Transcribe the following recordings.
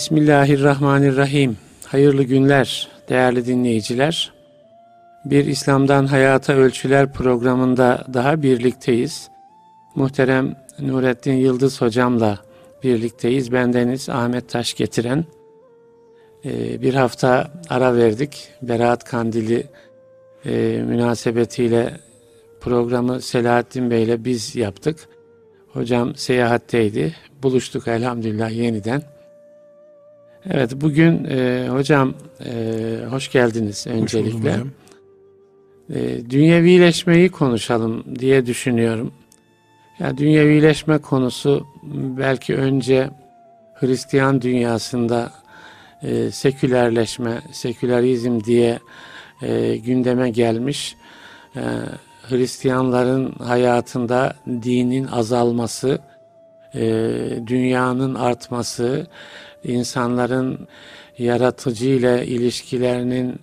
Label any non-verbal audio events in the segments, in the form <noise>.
Bismillahirrahmanirrahim. Hayırlı günler değerli dinleyiciler. Bir İslam'dan Hayata Ölçüler programında daha birlikteyiz. Muhterem Nurettin Yıldız hocamla birlikteyiz. Bendeniz Ahmet Taş getiren. Ee, bir hafta ara verdik. Berat Kandili e, münasebetiyle programı Selahattin Bey ile biz yaptık. Hocam seyahatteydi. Buluştuk elhamdülillah yeniden. Evet bugün e, hocam e, hoş geldiniz öncelikle. Hoş e, dünyevileşmeyi konuşalım diye düşünüyorum. Ya dünyevileşme konusu belki önce Hristiyan dünyasında e, sekülerleşme, sekülerizm diye e, gündeme gelmiş. E, Hristiyanların hayatında dinin azalması, e, dünyanın artması, insanların yaratıcı ile ilişkilerinin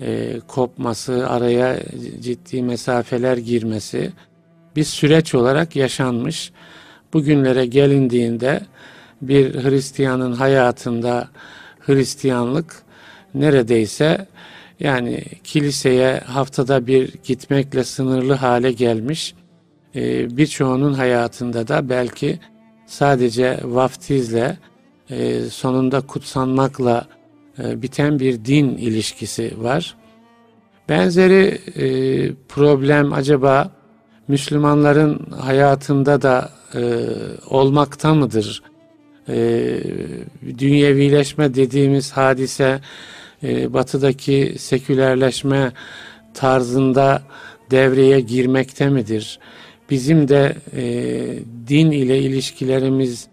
e, kopması, araya ciddi mesafeler girmesi bir süreç olarak yaşanmış. Bugünlere gelindiğinde bir Hristiyanın hayatında Hristiyanlık neredeyse yani kiliseye haftada bir gitmekle sınırlı hale gelmiş. Ee, birçoğunun hayatında da belki sadece vaftizle e, sonunda kutsanmakla e, biten bir din ilişkisi var. Benzeri e, problem acaba Müslümanların hayatında da olmakta mıdır? dünyevileşme dediğimiz hadise batıdaki sekülerleşme tarzında devreye girmekte midir? Bizim de din ile ilişkilerimiz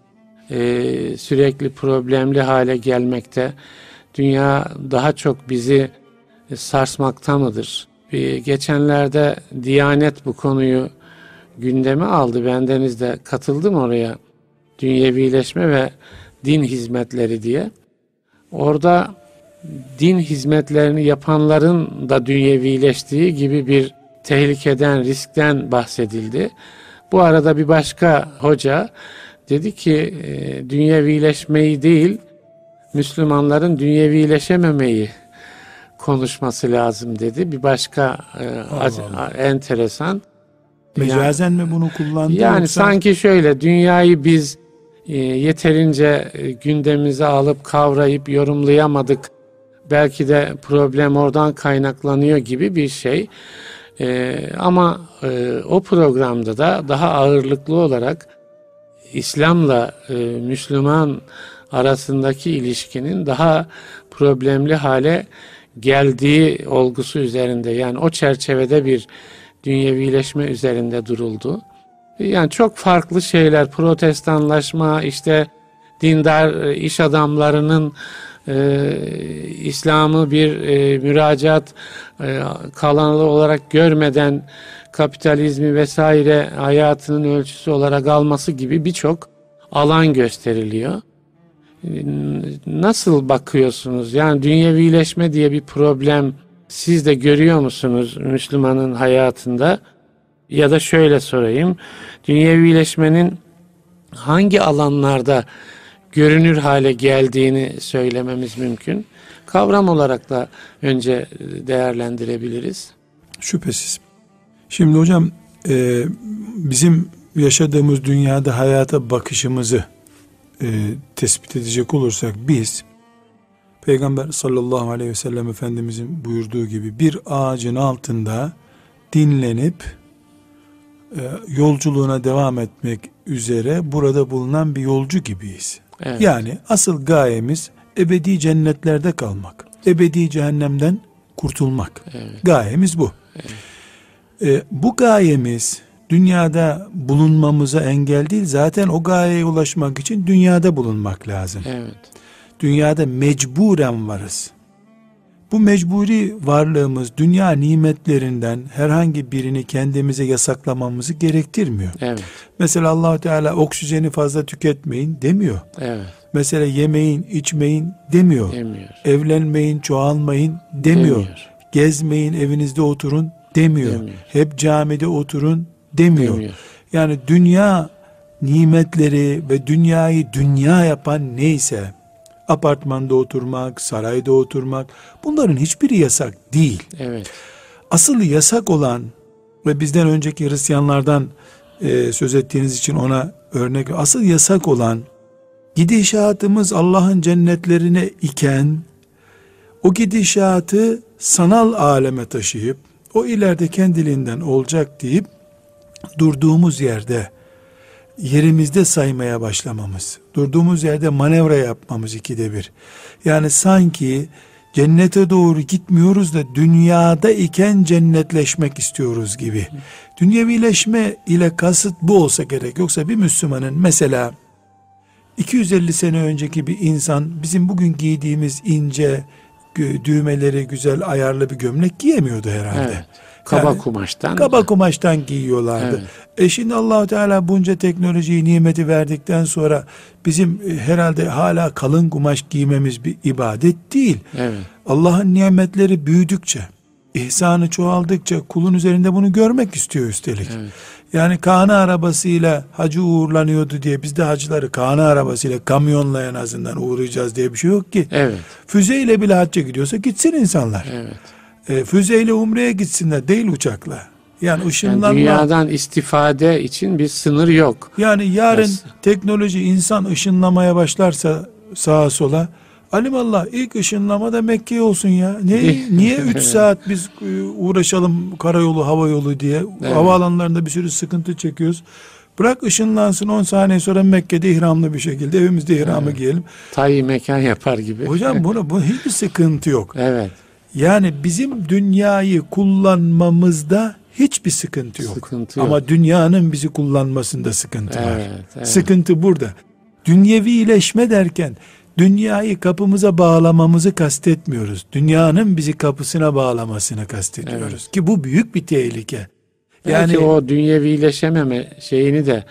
e, sürekli problemli hale gelmekte. Dünya daha çok bizi sarsmakta mıdır? E, geçenlerde Diyanet bu konuyu gündeme aldı. Bendeniz de katıldım oraya. Dünyevileşme ve din hizmetleri diye. Orada din hizmetlerini yapanların da dünyevileştiği gibi bir tehlikeden, riskten bahsedildi. Bu arada bir başka hoca Dedi ki e, dünyevileşmeyi değil, Müslümanların dünyevileşememeyi konuşması lazım dedi. Bir başka e, Allah Allah. enteresan. Mecazen yani, mi bunu kullandı? Yani yoksa? sanki şöyle dünyayı biz e, yeterince e, gündemimize alıp kavrayıp yorumlayamadık. Belki de problem oradan kaynaklanıyor gibi bir şey. E, ama e, o programda da daha ağırlıklı olarak İslam'la e, Müslüman arasındaki ilişkinin daha problemli hale geldiği olgusu üzerinde yani o çerçevede bir dünyevileşme üzerinde duruldu. Yani çok farklı şeyler protestanlaşma işte dindar e, iş adamlarının e, İslam'ı bir e, müracaat e, kanalı olarak görmeden kapitalizmi vesaire hayatının ölçüsü olarak alması gibi birçok alan gösteriliyor. Nasıl bakıyorsunuz? Yani dünyevileşme diye bir problem siz de görüyor musunuz Müslümanın hayatında? Ya da şöyle sorayım. Dünyevileşmenin hangi alanlarda görünür hale geldiğini söylememiz mümkün. Kavram olarak da önce değerlendirebiliriz. Şüphesiz. Şimdi hocam e, bizim yaşadığımız dünyada hayata bakışımızı e, tespit edecek olursak biz Peygamber sallallahu aleyhi ve sellem Efendimizin buyurduğu gibi bir ağacın altında dinlenip e, yolculuğuna devam etmek üzere burada bulunan bir yolcu gibiyiz. Evet. Yani asıl gayemiz ebedi cennetlerde kalmak. Ebedi cehennemden kurtulmak. Evet. Gayemiz bu. Evet. E, bu gayemiz dünyada bulunmamıza engel değil. Zaten o gayeye ulaşmak için dünyada bulunmak lazım. Evet. Dünyada mecburen varız. Bu mecburi varlığımız dünya nimetlerinden herhangi birini kendimize yasaklamamızı gerektirmiyor. Evet. Mesela allah Teala oksijeni fazla tüketmeyin demiyor. Evet. Mesela yemeyin, içmeyin demiyor. Demiyor. Evlenmeyin, çoğalmayın demiyor. demiyor. Gezmeyin, evinizde oturun demiyor. demiyor. Hep camide oturun demiyor. demiyor. Yani dünya nimetleri ve dünyayı dünya yapan neyse apartmanda oturmak, sarayda oturmak bunların hiçbiri yasak değil. Evet. Asıl yasak olan ve bizden önceki Hristiyanlardan e, söz ettiğiniz için ona örnek asıl yasak olan gidişatımız Allah'ın cennetlerine iken o gidişatı sanal aleme taşıyıp o ileride kendiliğinden olacak deyip durduğumuz yerde yerimizde saymaya başlamamız, durduğumuz yerde manevra yapmamız ikide bir. Yani sanki cennete doğru gitmiyoruz da dünyada iken cennetleşmek istiyoruz gibi. Dünyevileşme ile kasıt bu olsa gerek. Yoksa bir Müslümanın mesela 250 sene önceki bir insan bizim bugün giydiğimiz ince düğmeleri güzel ayarlı bir gömlek giyemiyordu herhalde. Evet. Kaba yani, kumaştan. Kaba kumaştan giyiyorlardı. Evet. E şimdi Allahu Teala bunca teknolojiyi nimeti verdikten sonra bizim e, herhalde hala kalın kumaş giymemiz bir ibadet değil. Evet. Allah'ın nimetleri büyüdükçe, ihsanı çoğaldıkça kulun üzerinde bunu görmek istiyor üstelik. Evet. Yani kahane arabasıyla hacı uğurlanıyordu diye biz de hacıları kahane arabasıyla kamyonla en azından uğrayacağız diye bir şey yok ki. Evet. Füzeyle bile hacca gidiyorsa gitsin insanlar. Evet. E, füzeyle umreye gitsinler değil uçakla. Yani ışınlanma. Yani dünyadan istifade için bir sınır yok. Yani yarın Nasıl? teknoloji insan ışınlamaya başlarsa sağa sola Alimallah ilk ışınlama da Mekke olsun ya. Ne, niye <laughs> 3 saat biz e, uğraşalım karayolu hava yolu diye. Evet. Havaalanlarında bir sürü sıkıntı çekiyoruz. Bırak ışınlansın 10 saniye sonra Mekke'de ihramlı bir şekilde evimizde ihramı evet. giyelim. Tayyi mekan yapar gibi. Hocam <laughs> bunu, bu hiçbir sıkıntı yok. Evet. Yani bizim dünyayı kullanmamızda hiçbir sıkıntı yok. Sıkıntı yok. Ama dünyanın bizi kullanmasında sıkıntı evet, var. Evet. Sıkıntı burada. Dünyevi iyileşme derken dünyayı kapımıza bağlamamızı kastetmiyoruz. Dünyanın bizi kapısına bağlamasını kastediyoruz. Evet. Ki bu büyük bir tehlike. Yani Belki o dünyevileşememe şeyini de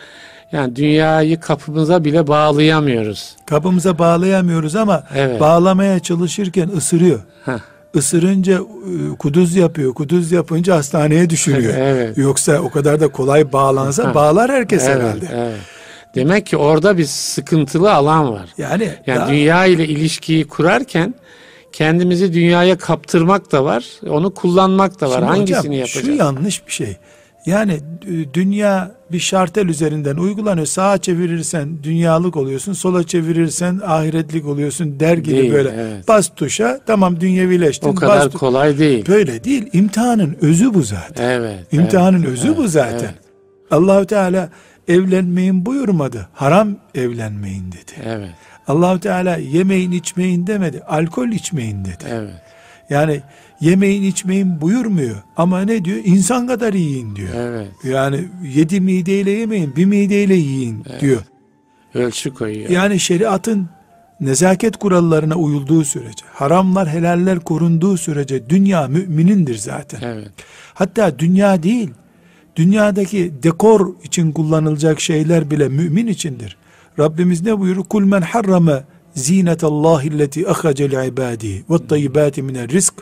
yani dünyayı kapımıza bile bağlayamıyoruz. Kapımıza bağlayamıyoruz ama evet. bağlamaya çalışırken ısırıyor. Heh. Isırınca e, kuduz yapıyor. Kuduz yapınca hastaneye düşürüyor. <laughs> evet. Yoksa o kadar da kolay bağlansa bağlar herkes evet, herhalde. Evet. Demek ki orada bir sıkıntılı alan var. Yani, yani ya, dünya ile ilişkiyi kurarken kendimizi dünyaya kaptırmak da var, onu kullanmak da var. Hangisini hocam, yapacağız? Şu yanlış bir şey. Yani dünya bir şartel üzerinden uygulanıyor. Sağa çevirirsen dünyalık oluyorsun, sola çevirirsen ahiretlik oluyorsun der gibi değil, böyle. Evet. Bas tuşa tamam dünyevileştin. O kadar bas kolay değil. Böyle değil. İmtihanın özü bu zaten. Evet. İmtihanın evet, özü evet, bu zaten. Evet. Allahu Teala evlenmeyin buyurmadı. Haram evlenmeyin dedi. Evet. Allahu Teala yemeyin içmeyin demedi. Alkol içmeyin dedi. Evet. Yani yemeyin içmeyin buyurmuyor. Ama ne diyor? İnsan kadar yiyin diyor. Evet. Yani yedi mideyle yemeyin, bir mideyle yiyin evet. diyor. Ölçü koyuyor. Yani şeriatın nezaket kurallarına uyulduğu sürece, haramlar helaller korunduğu sürece dünya müminindir zaten. Evet. Hatta dünya değil, dünyadaki dekor için kullanılacak şeyler bile mümin içindir. Rabbimiz ne buyurur? Kul men harrama zinetallahi illeti ahace li ibadi ve tayyibati minel rizk.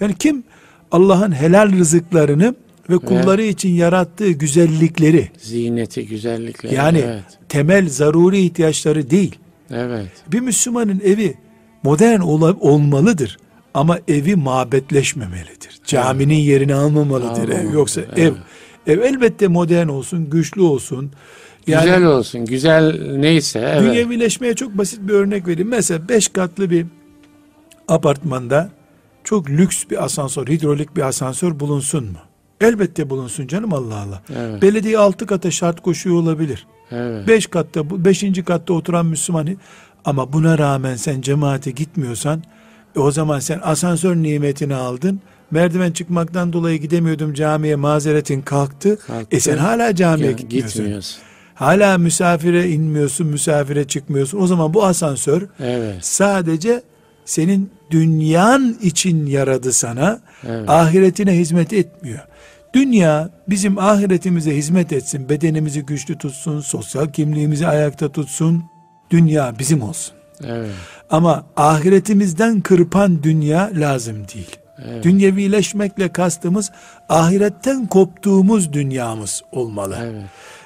Yani kim Allah'ın helal rızıklarını ve kulları evet. için yarattığı güzellikleri ziyneti güzellikleri yani evet. temel zaruri ihtiyaçları değil. Evet. Bir Müslümanın evi modern ol olmalıdır ama evi mabetleşmemelidir. Caminin evet. yerini almamalıdır ev. Yoksa evet. ev ev elbette modern olsun, güçlü olsun. Yani, güzel olsun, güzel neyse. Evet. Dünyevileşmeye çok basit bir örnek vereyim. Mesela beş katlı bir apartmanda çok lüks bir asansör, hidrolik bir asansör bulunsun mu? Elbette bulunsun canım Allah Allah. Evet. Belediye altı kata şart koşuyor olabilir. Evet. Beş katta, beşinci katta oturan Müslüman ama buna rağmen sen cemaate gitmiyorsan e o zaman sen asansör nimetini aldın. Merdiven çıkmaktan dolayı gidemiyordum camiye mazeretin kalktı. kalktı. E sen hala camiye ya, gitmiyorsun. gitmiyorsun. Hala misafire inmiyorsun, misafire çıkmıyorsun. O zaman bu asansör evet. sadece senin dünyan için yaradı sana. Evet. Ahiretine hizmet etmiyor. Dünya bizim ahiretimize hizmet etsin, bedenimizi güçlü tutsun, sosyal kimliğimizi ayakta tutsun. Dünya bizim olsun. Evet. Ama ahiretimizden kırpan dünya lazım değil. Evet. Dünyevileşmekle kastımız ahiretten koptuğumuz dünyamız olmalı. Evet.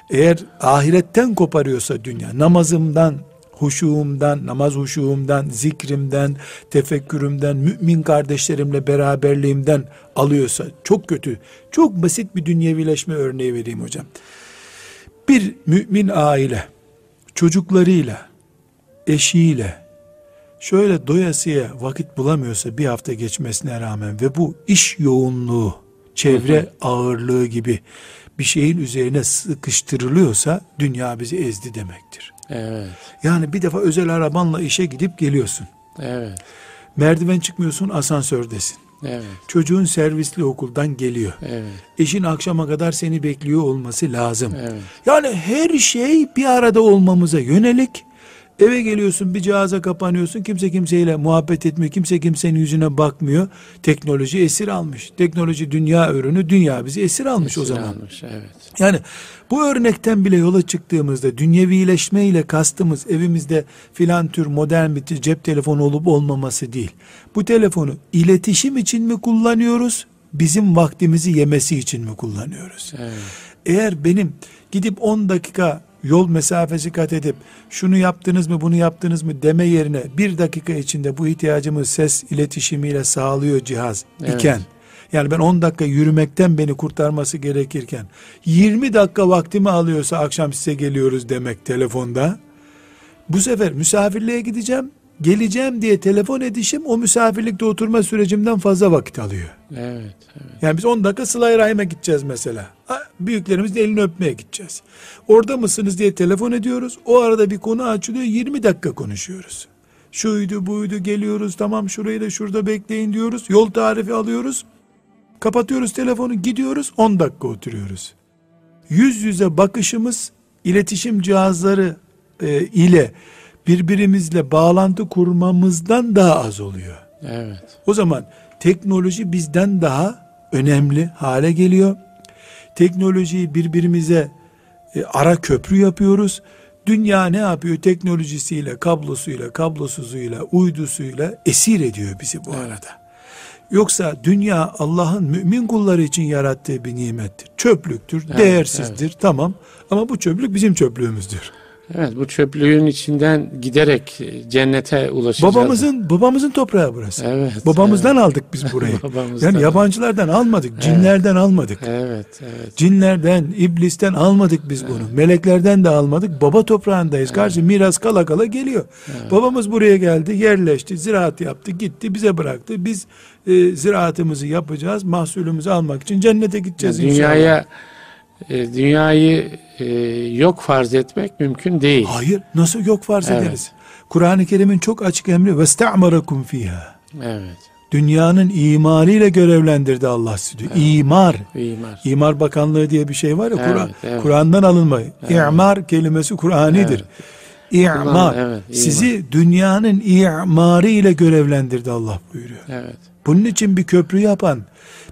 Eğer ahiretten koparıyorsa dünya, namazımdan, huşuğumdan, namaz huşuğumdan, zikrimden, tefekkürümden, mümin kardeşlerimle beraberliğimden alıyorsa çok kötü. Çok basit bir dünyevileşme örneği vereyim hocam. Bir mümin aile çocuklarıyla, eşiyle şöyle doyasıya vakit bulamıyorsa bir hafta geçmesine rağmen ve bu iş yoğunluğu, çevre ağırlığı gibi bir şeyin üzerine sıkıştırılıyorsa dünya bizi ezdi demektir. Evet. Yani bir defa özel arabanla işe gidip geliyorsun. Evet. Merdiven çıkmıyorsun asansördesin. Evet. Çocuğun servisli okuldan geliyor. Evet. Eşin akşama kadar seni bekliyor olması lazım. Evet. Yani her şey bir arada olmamıza yönelik. Eve geliyorsun bir cihaza kapanıyorsun. Kimse kimseyle muhabbet etmiyor. Kimse kimsenin yüzüne bakmıyor. Teknoloji esir almış. Teknoloji dünya ürünü. Dünya bizi esir almış o Esir zaman. almış, evet. Yani bu örnekten bile yola çıktığımızda dünyevileşme ile kastımız evimizde filan tür modern bir cep telefonu olup olmaması değil. Bu telefonu iletişim için mi kullanıyoruz? Bizim vaktimizi yemesi için mi kullanıyoruz? Evet. Eğer benim gidip 10 dakika yol mesafesi kat edip şunu yaptınız mı bunu yaptınız mı deme yerine bir dakika içinde bu ihtiyacımı ses iletişimiyle sağlıyor cihaz Evet. iken yani ben 10 dakika yürümekten beni kurtarması gerekirken 20 dakika vaktimi alıyorsa akşam size geliyoruz demek telefonda bu sefer misafirliğe gideceğim geleceğim diye telefon edişim o misafirlikte oturma sürecimden fazla vakit alıyor. Evet. Evet. Yani biz 10 dakika sıla rahime gideceğiz mesela. Büyüklerimizin elini öpmeye gideceğiz. Orada mısınız diye telefon ediyoruz. O arada bir konu açılıyor 20 dakika konuşuyoruz. Şuydu buydu geliyoruz tamam şurayı da şurada bekleyin diyoruz. Yol tarifi alıyoruz. Kapatıyoruz telefonu gidiyoruz 10 dakika oturuyoruz. Yüz yüze bakışımız iletişim cihazları e, ile birbirimizle bağlantı kurmamızdan daha az oluyor. Evet. O zaman teknoloji bizden daha önemli hale geliyor. Teknolojiyi birbirimize e, ara köprü yapıyoruz. Dünya ne yapıyor? Teknolojisiyle, kablosuyla, kablosuzuyla, uydusuyla esir ediyor bizi bu arada. Yoksa dünya Allah'ın mümin kulları için yarattığı bir nimettir. Çöplüktür, Evet, değersizdir, tamam. Ama bu çöplük bizim çöplüğümüzdür. Evet bu çöplüğün içinden giderek e, cennete ulaşacağız. Babamızın babamızın toprağı burası. Evet. Babamızdan aldık biz burayı. <laughs> Yani yabancılardan almadık, cinlerden almadık. Evet. Evet. Cinlerden, iblisten almadık biz bunu. Meleklerden de almadık. Baba toprağındayız. Karşı miras kala kala geliyor. Babamız buraya geldi, yerleşti, ziraat yaptı, gitti, bize bıraktı. Biz e, ziraatımızı yapacağız, mahsulümüzü almak için cennete gideceğiz Yani inşallah. dünyaya e, dünyayı e, yok farz etmek mümkün değil. Hayır, nasıl yok farz evet. ederiz? Kur'an-ı Kerim'in çok açık emri "Vesta'marakum fiha." Evet. Dünyanın imarıyla görevlendirdi Allah sizi. Evet. İmar. İmar. İmar Bakanlığı diye bir şey var ya evet, Kur'an. Evet. Kur'an'dan alınma. Evet. İmar kelimesi Kur'anidir. Evet. İmar. Evet, imar. Sizi dünyanın imarı ile görevlendirdi Allah buyuruyor. Evet. Bunun için bir köprü yapan,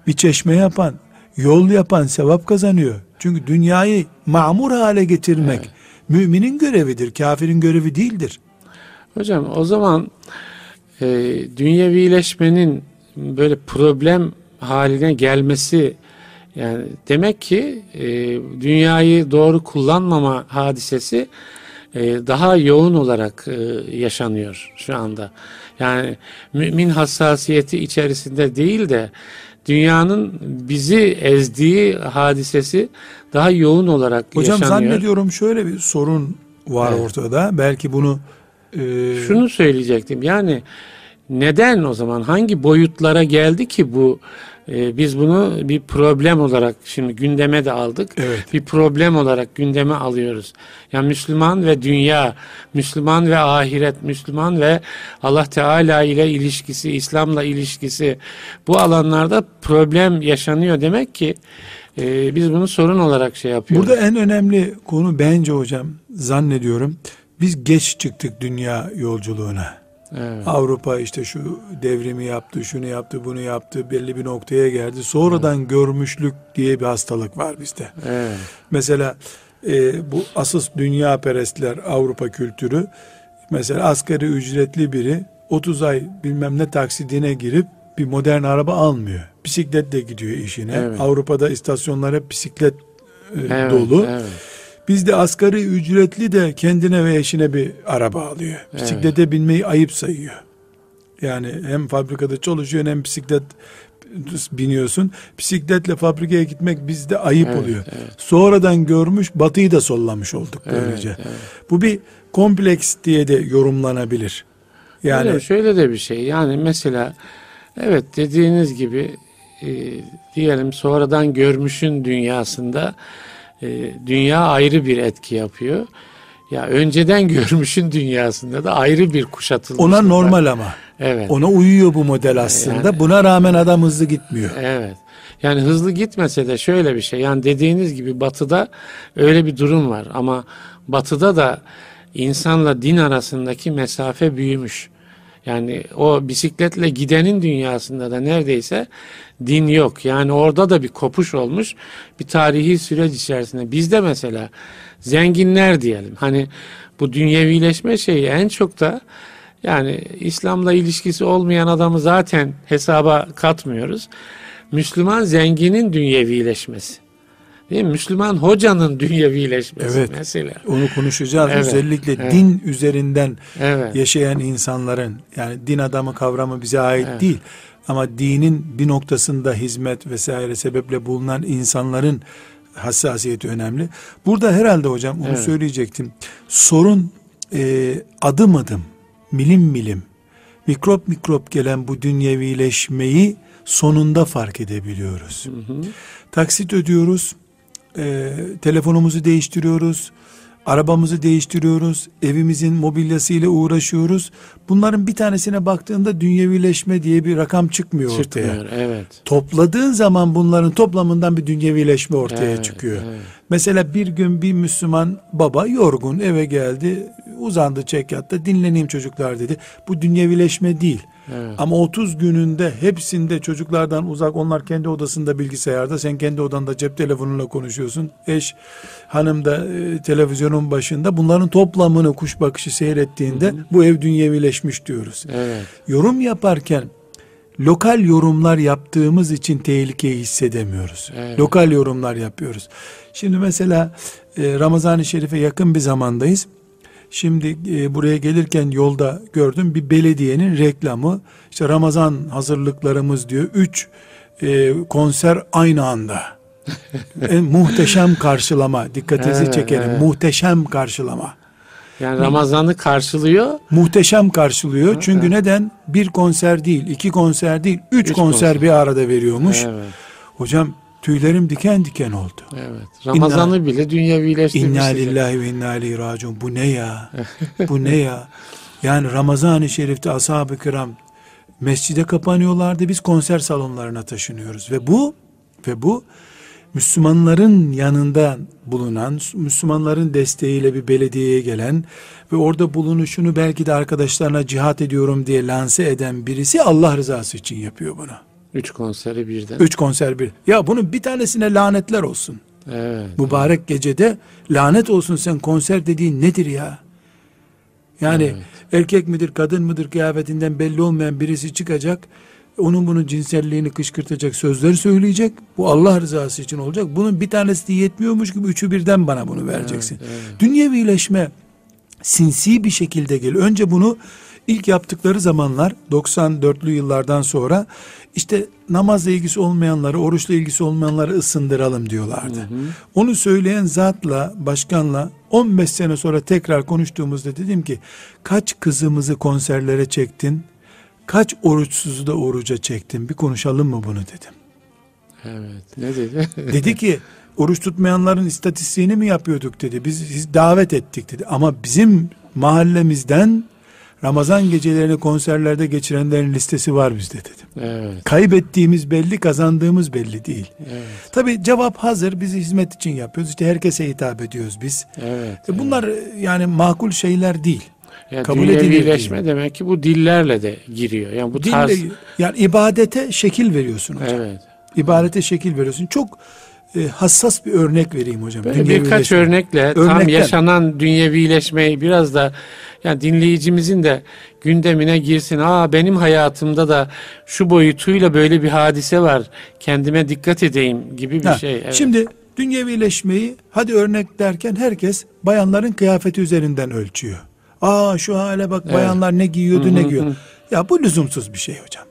bir çeşme yapan, yol yapan sevap kazanıyor. Çünkü dünyayı mamur hale getirmek müminin görevidir, kafirin görevi değildir. Hocam o zaman e, dünyevileşmenin böyle problem haline gelmesi yani demek ki e, dünyayı doğru kullanmama hadisesi e, daha yoğun olarak e, yaşanıyor şu anda. Yani mümin hassasiyeti içerisinde değil de dünyanın bizi ezdiği hadisesi daha yoğun olarak Hocam yaşanıyor. zannediyorum şöyle bir sorun var Evet. ortada. Belki bunu e, Şunu söyleyecektim. Yani neden o zaman hangi boyutlara geldi ki bu e, biz bunu bir problem olarak şimdi gündeme de aldık. Evet. Bir problem olarak gündeme alıyoruz. Yani Müslüman ve dünya, Müslüman ve ahiret, Müslüman ve Allah Teala ile ilişkisi, İslam'la ilişkisi bu alanlarda problem yaşanıyor demek ki e, biz bunu sorun olarak şey yapıyoruz. Burada en önemli konu bence hocam zannediyorum biz geç çıktık dünya yolculuğuna. Evet. Avrupa işte şu devrimi yaptı, şunu yaptı, bunu yaptı, belli bir noktaya geldi. Sonradan görmüşlük diye bir hastalık var bizde. Evet. Mesela e, bu asıl dünya perestler Avrupa kültürü mesela asgari ücretli biri 30 ay bilmem ne taksidine girip bir modern araba almıyor. Bisikletle gidiyor işine. Evet. Avrupa'da istasyonlar hep bisiklet e, Evet, dolu. evet. Bizde asgari ücretli de kendine ve eşine bir araba alıyor. Bisiklete binmeyi ayıp sayıyor. Yani hem fabrikada çalışıyorsun hem bisiklet biniyorsun. Bisikletle fabrikaya gitmek bizde ayıp Evet, oluyor. Sonradan görmüş batıyı da sollamış olduk böylece. Evet, evet. Bu bir kompleks diye de yorumlanabilir. Yani Öyle, şöyle de bir şey. Yani mesela evet dediğiniz gibi e, diyelim sonradan görmüşün dünyasında e, dünya ayrı bir etki yapıyor. Ya önceden <laughs> görmüşün dünyasında da ayrı bir kuşatılmış. ona normal ama. Evet. Ona uyuyor bu model aslında. Yani- Buna rağmen adam hızlı gitmiyor. Evet. Yani hızlı gitmese de şöyle bir şey. Yani dediğiniz gibi batıda öyle bir durum var ama batıda da insanla din arasındaki mesafe büyümüş. Yani o bisikletle gidenin dünyasında da neredeyse din yok. Yani orada da bir kopuş olmuş bir tarihi süreç içerisinde. Bizde mesela zenginler diyelim. Hani bu dünyevileşme şeyi en çok da yani İslam'la ilişkisi olmayan adamı zaten hesaba katmıyoruz. Müslüman zenginin dünyevileşmesi. Değil mi? Müslüman hocanın <laughs> dünyevileşmesi Evet. mesela. Onu konuşacağız. Evet, Özellikle evet. din üzerinden Evet. yaşayan insanların yani din adamı kavramı bize ait Evet. değil. Ama dinin bir noktasında hizmet vesaire sebeple bulunan insanların hassasiyeti önemli. Burada herhalde hocam onu Evet. söyleyecektim. Sorun e, adım adım, milim milim, mikrop mikrop gelen bu dünyevileşmeyi sonunda fark edebiliyoruz. Taksit ödüyoruz, e, telefonumuzu değiştiriyoruz, arabamızı değiştiriyoruz, evimizin mobilyasıyla uğraşıyoruz. Bunların bir tanesine baktığında dünyevileşme diye bir rakam çıkmıyor ortaya. Çıkmıyor. Evet. Topladığın zaman bunların toplamından bir dünyevileşme ortaya Evet, çıkıyor. evet. Mesela bir gün bir Müslüman baba yorgun eve geldi, uzandı çekyatta dinleneyim çocuklar dedi. Bu dünyevileşme değil. Evet. Ama 30 gününde hepsinde çocuklardan uzak onlar kendi odasında bilgisayarda sen kendi odanda cep telefonuyla konuşuyorsun. Eş hanım da e, televizyonun başında bunların toplamını kuş bakışı seyrettiğinde bu ev dünyevileşmiş diyoruz. Evet. Yorum yaparken lokal yorumlar yaptığımız için tehlikeyi hissedemiyoruz. Evet. Lokal yorumlar yapıyoruz. Şimdi mesela e, Ramazan-ı Şerif'e yakın bir zamandayız. Şimdi e, buraya gelirken yolda gördüm bir belediyenin reklamı. İşte Ramazan hazırlıklarımız diyor. Üç e, konser aynı anda. <laughs> en muhteşem karşılama. Dikkatinizi Evet, çekerim. evet. Muhteşem karşılama. Yani Ramazan'ı karşılıyor. Muhteşem karşılıyor. Çünkü neden? Bir konser değil, iki konser değil, üç, Üç konser, konser. bir arada veriyormuş. Evet. Hocam tüylerim diken diken oldu. Evet. Ramazan'ı bile dünyevileştirmiş. İnna lillahi ve inna ileyhi raciun. Bu ne ya? <laughs> Bu ne ya? Yani Ramazan-ı Şerif'te ashab-ı kiram mescide kapanıyorlardı. Biz konser salonlarına taşınıyoruz. Ve bu ve bu Müslümanların yanında bulunan, Müslümanların desteğiyle bir belediyeye gelen ve orada bulunuşunu belki de arkadaşlarına cihat ediyorum diye lanse eden birisi Allah rızası için yapıyor bunu. Üç konseri birden. Üç konser bir. Ya bunun bir tanesine lanetler olsun. Evet. Mübarek gecede lanet olsun sen konser dediğin nedir ya? Yani Evet. erkek midir kadın mıdır kıyafetinden belli olmayan birisi çıkacak. Onun bunun cinselliğini kışkırtacak sözler söyleyecek. Bu Allah rızası için olacak. Bunun bir tanesi de yetmiyormuş gibi üçü birden bana bunu vereceksin. Dünyevileşme sinsi bir şekilde geliyor. Önce bunu ilk yaptıkları zamanlar 94'lü yıllardan sonra işte namazla ilgisi olmayanları, oruçla ilgisi olmayanları ısındıralım diyorlardı. Onu söyleyen zatla, başkanla 15 sene sonra tekrar konuştuğumuzda dedim ki kaç kızımızı konserlere çektin? Kaç oruçsuzu da oruca çektin? Bir konuşalım mı bunu dedim. Evet. Ne dedi? <laughs> Dedi ki oruç tutmayanların istatistiğini mi yapıyorduk dedi. Biz, biz davet ettik dedi. Ama bizim mahallemizden Ramazan gecelerini konserlerde geçirenlerin listesi var bizde dedim. evet. Kaybettiğimiz belli, kazandığımız belli değil. Evet. Tabi cevap hazır. Biz hizmet için yapıyoruz. İşte herkese hitap ediyoruz biz. Evet. E bunlar e, yani makul şeyler değil. Ya kabul değil. demek ki bu dillerle de giriyor. Yani bu Dille, tarz. yani ibadete şekil veriyorsun hocam. Evet. İbadete şekil veriyorsun. Çok e, hassas bir örnek vereyim hocam. Böyle birkaç örnekle tam Örnekten. yaşanan dünyevileşmeyi biraz da yani dinleyicimizin de gündemine girsin. Aa benim hayatımda da şu boyutuyla böyle bir hadise var. Kendime dikkat edeyim gibi bir Ha, şey. Evet. Şimdi Dünyevileşmeyi hadi örnek derken herkes bayanların kıyafeti üzerinden ölçüyor. Aa şu hale bak bayanlar ne giyiyordu ne giyiyor. Ya bu lüzumsuz bir şey hocam.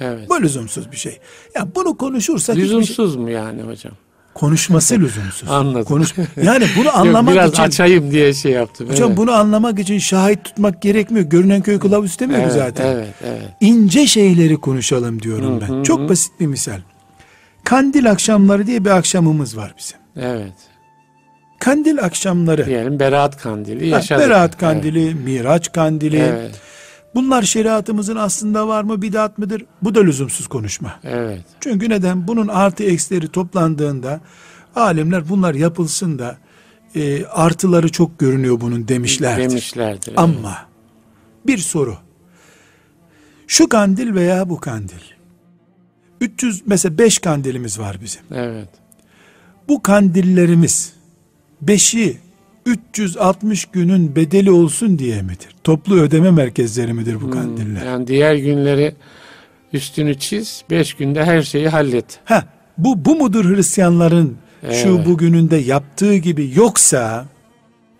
Evet. Bu lüzumsuz bir şey. Ya bunu konuşursak şey- Lüzumsuz mu yani hocam? konuşması lüzumsuz. Anladım. Konuş <laughs> yani bunu Yok, anlamak biraz için açayım diye şey yaptım. hocam evet. bunu anlamak için şahit tutmak gerekmiyor. Görünen köy kılavuz istemiyor evet, zaten. Evet, evet. İnce şeyleri konuşalım diyorum ben. Çok basit bir misal. Kandil akşamları diye bir akşamımız var bizim. Evet. Kandil akşamları. Diyelim Berat Kandili Ha, yaşadık. Berat kandili, Miraç kandili. Evet. Bunlar şeriatımızın aslında var mı bidat mıdır? Bu da lüzumsuz konuşma. Evet. Çünkü neden? Bunun artı eksileri toplandığında alimler bunlar yapılsın da e, artıları çok görünüyor bunun demişlerdir. Demişlerdir. evet. Ama bir soru. Şu kandil veya bu kandil. 300 mesela 5 kandilimiz var bizim. Evet. Bu kandillerimiz 5'i 360 günün bedeli olsun diye midir? Toplu ödeme merkezleri midir bu kandiller? Yani diğer günleri üstünü çiz, beş günde her şeyi hallet. Ha, bu bu mudur Hristiyanların şu Evet. bugününde yaptığı gibi yoksa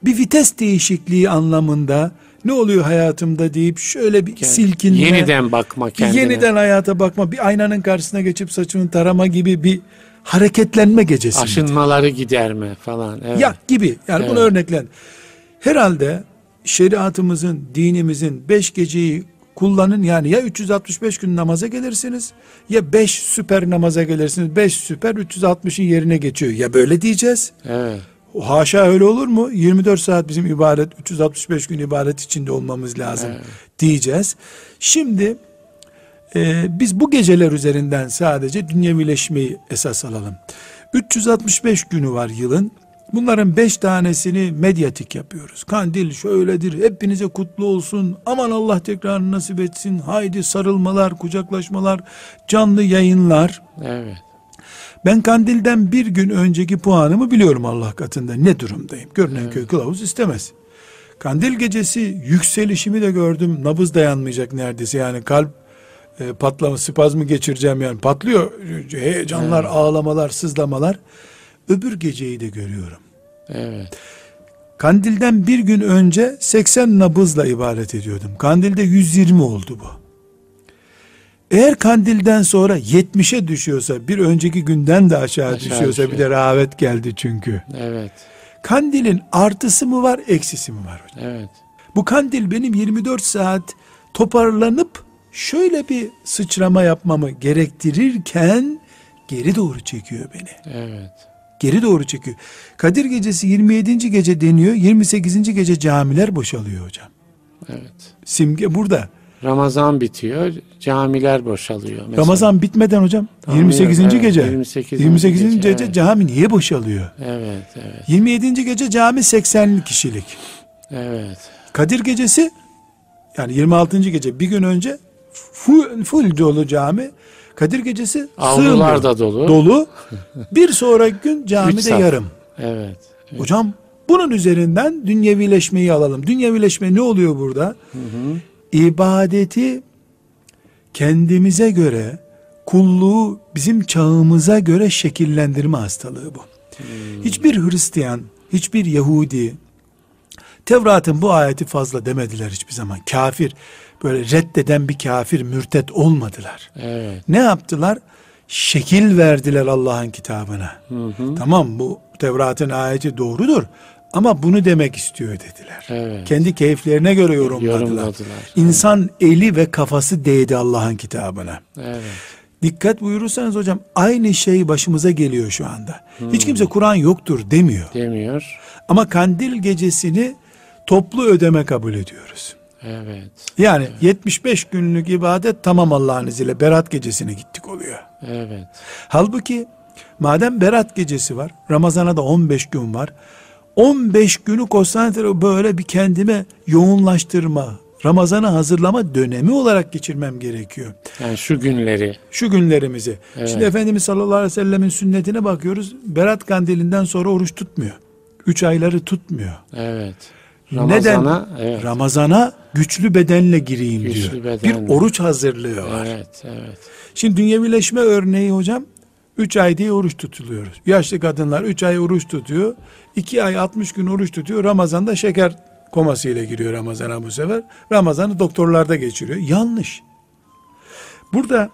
bir vites değişikliği anlamında ne oluyor hayatımda deyip şöyle bir Yani silkinme, Yeniden bakma bir kendine. yeniden hayata bakma, bir aynanın karşısına geçip saçını tarama gibi bir hareketlenme gecesi. Aşınmaları giderme falan. Evet. Ya gibi. Yani bunu Evet. örneklen. Herhalde şeriatımızın, dinimizin beş geceyi kullanın yani ya 365 gün namaza gelirsiniz ya 5 süper namaza gelirsiniz. 5 süper 360'ın yerine geçiyor. Ya böyle diyeceğiz. Evet. Haşa öyle olur mu? 24 saat bizim ibadet, 365 gün ibadet içinde olmamız lazım diyeceğiz. Şimdi e, biz bu geceler üzerinden sadece dünyevileşmeyi esas alalım. 365 günü var yılın. Bunların 5 tanesini medyatik yapıyoruz. Kandil şöyledir, hepinize kutlu olsun, aman Allah tekrar nasip etsin, haydi sarılmalar, kucaklaşmalar, canlı yayınlar. Evet. Ben kandilden bir gün önceki puanımı biliyorum Allah katında. Ne durumdayım? Görünen köy kılavuz istemez. Kandil gecesi yükselişimi de gördüm. Nabız dayanmayacak neredeyse. Yani kalp e, patlama, spazmı geçireceğim yani. Patlıyor. Heyecanlar, ağlamalar, sızlamalar. Öbür geceyi de görüyorum. Evet. Kandilden bir gün önce 80 nabızla ibadet ediyordum. Kandilde 120 oldu bu. Eğer kandilden sonra 70'e düşüyorsa bir önceki günden de aşağı, Aşağı düşüyorsa bir düşüyor. de rağbet geldi çünkü. Evet. Kandilin artısı mı var eksisi mi var hocam? Evet. Bu kandil benim 24 saat toparlanıp şöyle bir sıçrama yapmamı gerektirirken geri doğru çekiyor beni. Evet. Geri doğru çekiyor. Kadir gecesi 27. gece deniyor. 28. gece camiler boşalıyor hocam. Evet. Simge burada. Ramazan bitiyor, camiler boşalıyor. Mesela. Ramazan bitmeden hocam Tamam, 28. evet, gece. 28. 28. gece, gece, evet. cami niye boşalıyor? Evet, evet, 27. gece cami 80 kişilik. evet. Kadir gecesi yani 26. gece bir gün önce full, full dolu cami. Kadir gecesi sığmıyor. da dolu. Dolu. bir sonraki gün camide yarım. Evet. Hocam bunun üzerinden dünyevileşmeyi alalım. Dünyevileşme ne oluyor burada? İbadeti kendimize göre, kulluğu bizim çağımıza göre şekillendirme hastalığı bu. Hiçbir Hristiyan, hiçbir Yahudi, Tevrat'ın bu ayeti fazla demediler hiçbir zaman. Kafir, böyle reddeden bir kafir, mürtet olmadılar. Evet. Ne yaptılar? Şekil verdiler Allah'ın kitabına. Tamam bu Tevrat'ın ayeti doğrudur ama bunu demek istiyor dediler. Evet. Kendi keyiflerine göre yorumladılar. Yorumladılar. İnsan eli ve kafası değdi Allah'ın kitabına. Evet. Dikkat buyurursanız hocam aynı şey başımıza geliyor şu anda. Hiç kimse Kur'an yoktur demiyor. Demiyor. Ama kandil gecesini toplu ödeme kabul ediyoruz. Evet. Yani 75 günlük ibadet tamam Allah'ın izniyle Berat gecesine gittik oluyor. Evet. Halbuki madem Berat gecesi var, Ramazan'a da 15 gün var. 15 günü konsantre böyle bir kendime yoğunlaştırma, Ramazan'a hazırlama dönemi olarak geçirmem gerekiyor. Yani şu günleri. Şu günlerimizi. Evet. Şimdi Efendimiz sallallahu aleyhi ve sellemin sünnetine bakıyoruz. Berat kandilinden sonra oruç tutmuyor. Üç ayları tutmuyor. Evet. Neden? Ramazana, evet. Ramazana güçlü bedenle gireyim Güçlü diyor. bedenle. Bir oruç hazırlığı var. Evet, evet. Şimdi dünyevileşme örneği hocam 3 ay diye oruç tutuluyoruz. Yaşlı kadınlar 3 ay oruç tutuyor. 2 ay 60 gün oruç tutuyor. Ramazan'da şeker komasıyla giriyor Ramazan'a bu sefer. Ramazan'ı doktorlarda geçiriyor. Yanlış. Burada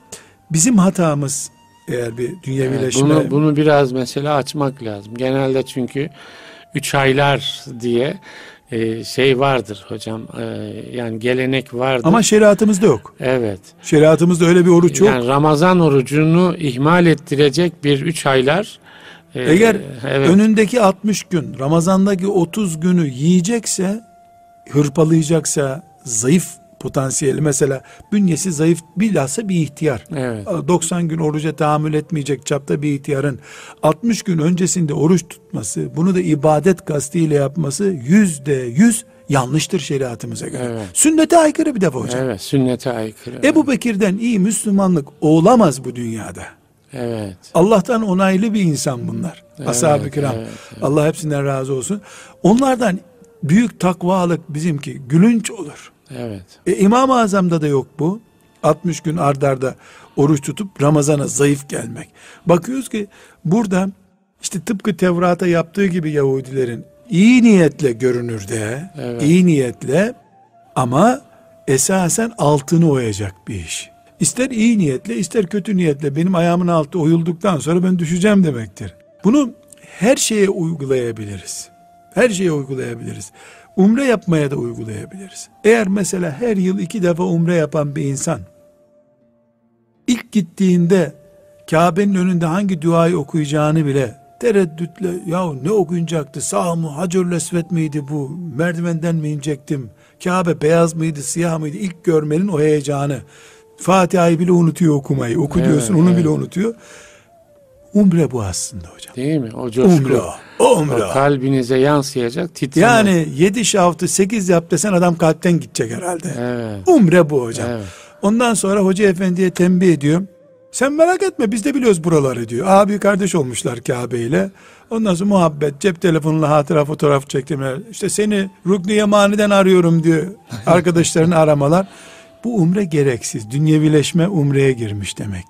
bizim hatamız eğer bir dünyevileşme... Evet, bunu, bunu biraz mesela açmak lazım. Genelde çünkü 3 aylar diye e, şey vardır hocam. E, yani gelenek vardır. Ama şeriatımızda yok. Evet. Şeriatımızda öyle bir oruç yok. Yani Ramazan orucunu ihmal ettirecek bir 3 aylar e, Eğer evet. önündeki 60 gün Ramazan'daki 30 günü yiyecekse hırpalayacaksa zayıf potansiyeli mesela bünyesi zayıf bilhassa bir ihtiyar. Evet. 90 gün oruca tahammül etmeyecek çapta bir ihtiyarın 60 gün öncesinde oruç tutması, bunu da ibadet kastıyla yapması yüzde yüz yanlıştır şeriatımıza göre. Evet. Sünnete aykırı bir defa hocam. Evet, sünnete aykırı. Ebu Bekir'den iyi Müslümanlık olamaz bu dünyada. Evet. Allah'tan onaylı bir insan bunlar. Evet, Ashab-ı kiram. evet, evet. Allah hepsinden razı olsun. Onlardan büyük takvalık bizimki gülünç olur. Evet. E, İmam-ı Azam'da da yok bu. 60 gün ardarda oruç tutup Ramazan'a zayıf gelmek. Bakıyoruz ki burada işte tıpkı Tevrat'a yaptığı gibi Yahudilerin iyi niyetle görünür de, Evet. iyi niyetle ama esasen altını oyacak bir iş. İster iyi niyetle ister kötü niyetle benim ayağımın altı oyulduktan sonra ben düşeceğim demektir. Bunu her şeye uygulayabiliriz. Her şeye uygulayabiliriz. Umre yapmaya da uygulayabiliriz. Eğer mesela her yıl iki defa umre yapan bir insan ilk gittiğinde Kabe'nin önünde hangi duayı okuyacağını bile tereddütle ya ne okuyacaktı sağ mı Hacerül Esvet miydi bu merdivenden mi inecektim Kabe beyaz mıydı siyah mıydı ilk görmenin o heyecanı Fatiha'yı bile unutuyor okumayı oku Evet, diyorsun onu evet. bile unutuyor umre bu aslında hocam Değil mi? O coşku. umre o. o umre O kalbinize yansıyacak titreme. yani yedi şaftı sekiz yap desen adam kalpten gidecek herhalde Evet. umre bu hocam Evet. Ondan sonra hoca efendiye tembih ediyor. Sen merak etme biz de biliyoruz buraları diyor. Abi kardeş olmuşlar Kabe ile. Ondan sonra muhabbet cep telefonuyla hatıra fotoğraf çektimler. İşte seni Rukni Yemani'den arıyorum diyor. <laughs> Arkadaşlarını aramalar. Bu umre gereksiz. Dünyevileşme umreye girmiş demek.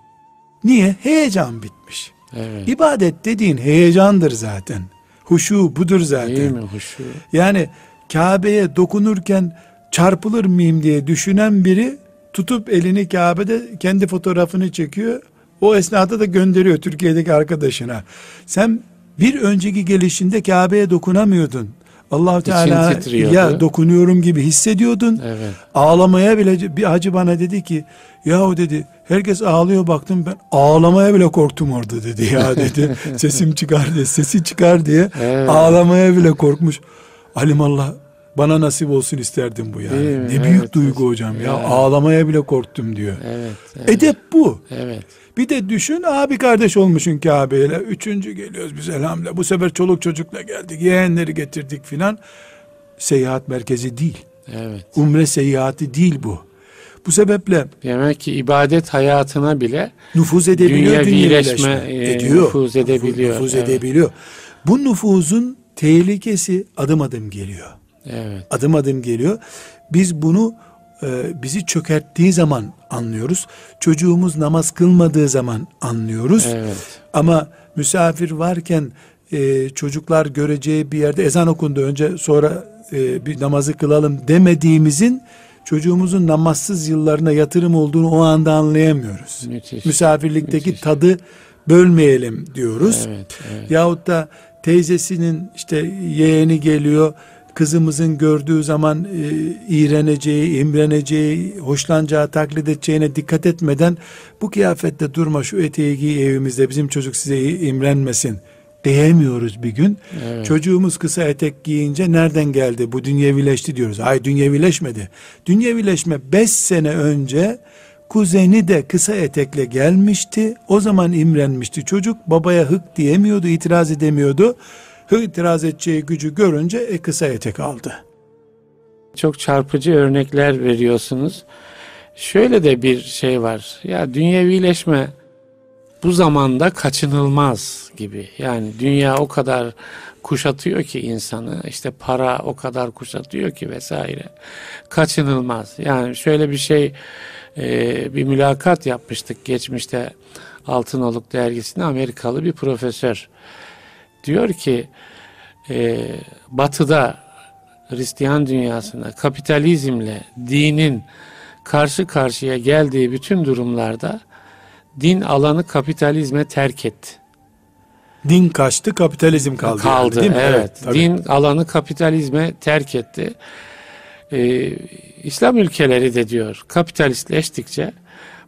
Niye? Heyecan bitmiş. Evet. İbadet dediğin heyecandır zaten. Huşu budur zaten. Değil mi huşu? Yani Kabe'ye dokunurken çarpılır mıyım diye düşünen biri tutup elini Kabe'de kendi fotoğrafını çekiyor. O esnada da gönderiyor Türkiye'deki arkadaşına. Sen bir önceki gelişinde Kabe'ye dokunamıyordun. Allah Teala titriyordu. ya dokunuyorum gibi hissediyordun. Evet. Ağlamaya bile bir hacı bana dedi ki yahu dedi herkes ağlıyor baktım ben ağlamaya bile korktum orada dedi ya <laughs> dedi sesim çıkar diye sesi çıkar diye Evet. ağlamaya bile korkmuş. Alimallah bana nasip olsun isterdim bu yani. Ne büyük Evet. duygu hocam ya. Ya. Ağlamaya bile korktum diyor. Evet. Evet. Edep bu. evet. Bir de düşün abi kardeş olmuşsun Kabe ile. Üçüncü geliyoruz biz elhamdülillah. Bu sefer çoluk çocukla geldik. Yeğenleri getirdik filan. Seyahat merkezi değil. Evet. Umre seyahati değil bu. Bu sebeple Demek ki ibadet hayatına bile nüfuz edebiliyor dünyevileşme. e, Ediyor. nüfuz edebiliyor, Nüfuz evet. edebiliyor. Bu nüfuzun tehlikesi adım adım geliyor. evet. Adım adım geliyor. Biz bunu e, bizi çökerttiği zaman anlıyoruz. Çocuğumuz namaz kılmadığı zaman anlıyoruz. Evet. Ama misafir varken e, çocuklar göreceği bir yerde ezan okundu önce sonra e, bir namazı kılalım demediğimizin çocuğumuzun namazsız yıllarına yatırım olduğunu o anda anlayamıyoruz. Müthiş. Misafirlikteki Müthiş. tadı bölmeyelim diyoruz. Evet. Evet. Yahut da teyzesinin işte yeğeni geliyor kızımızın gördüğü zaman e, iğreneceği, imreneceği, hoşlanacağı, taklit edeceğine dikkat etmeden bu kıyafette durma şu eteği giy evimizde bizim çocuk size imrenmesin diyemiyoruz bir gün. Evet. Çocuğumuz kısa etek giyince nereden geldi bu dünyevileşti diyoruz. Ay dünyevileşmedi. Dünyevileşme 5 sene önce kuzeni de kısa etekle gelmişti. O zaman imrenmişti. Çocuk babaya hık diyemiyordu, itiraz edemiyordu. Hık itiraz edeceği gücü görünce e, kısa etek aldı. Çok çarpıcı örnekler veriyorsunuz. Şöyle de bir şey var. Ya dünyevileşme bu zamanda kaçınılmaz gibi. Yani dünya o kadar kuşatıyor ki insanı. işte para o kadar kuşatıyor ki vesaire. Kaçınılmaz. Yani şöyle bir şey e, bir mülakat yapmıştık geçmişte. Altınoluk dergisinde Amerikalı bir profesör. Diyor ki e, batıda Hristiyan dünyasında kapitalizmle dinin karşı karşıya geldiği bütün durumlarda din alanı kapitalizme terk etti. Din kaçtı, kapitalizm kaldı. Kaldı, yani, değil mi? evet. tabii. din alanı kapitalizme terk etti. Ee, İslam ülkeleri de diyor kapitalistleştikçe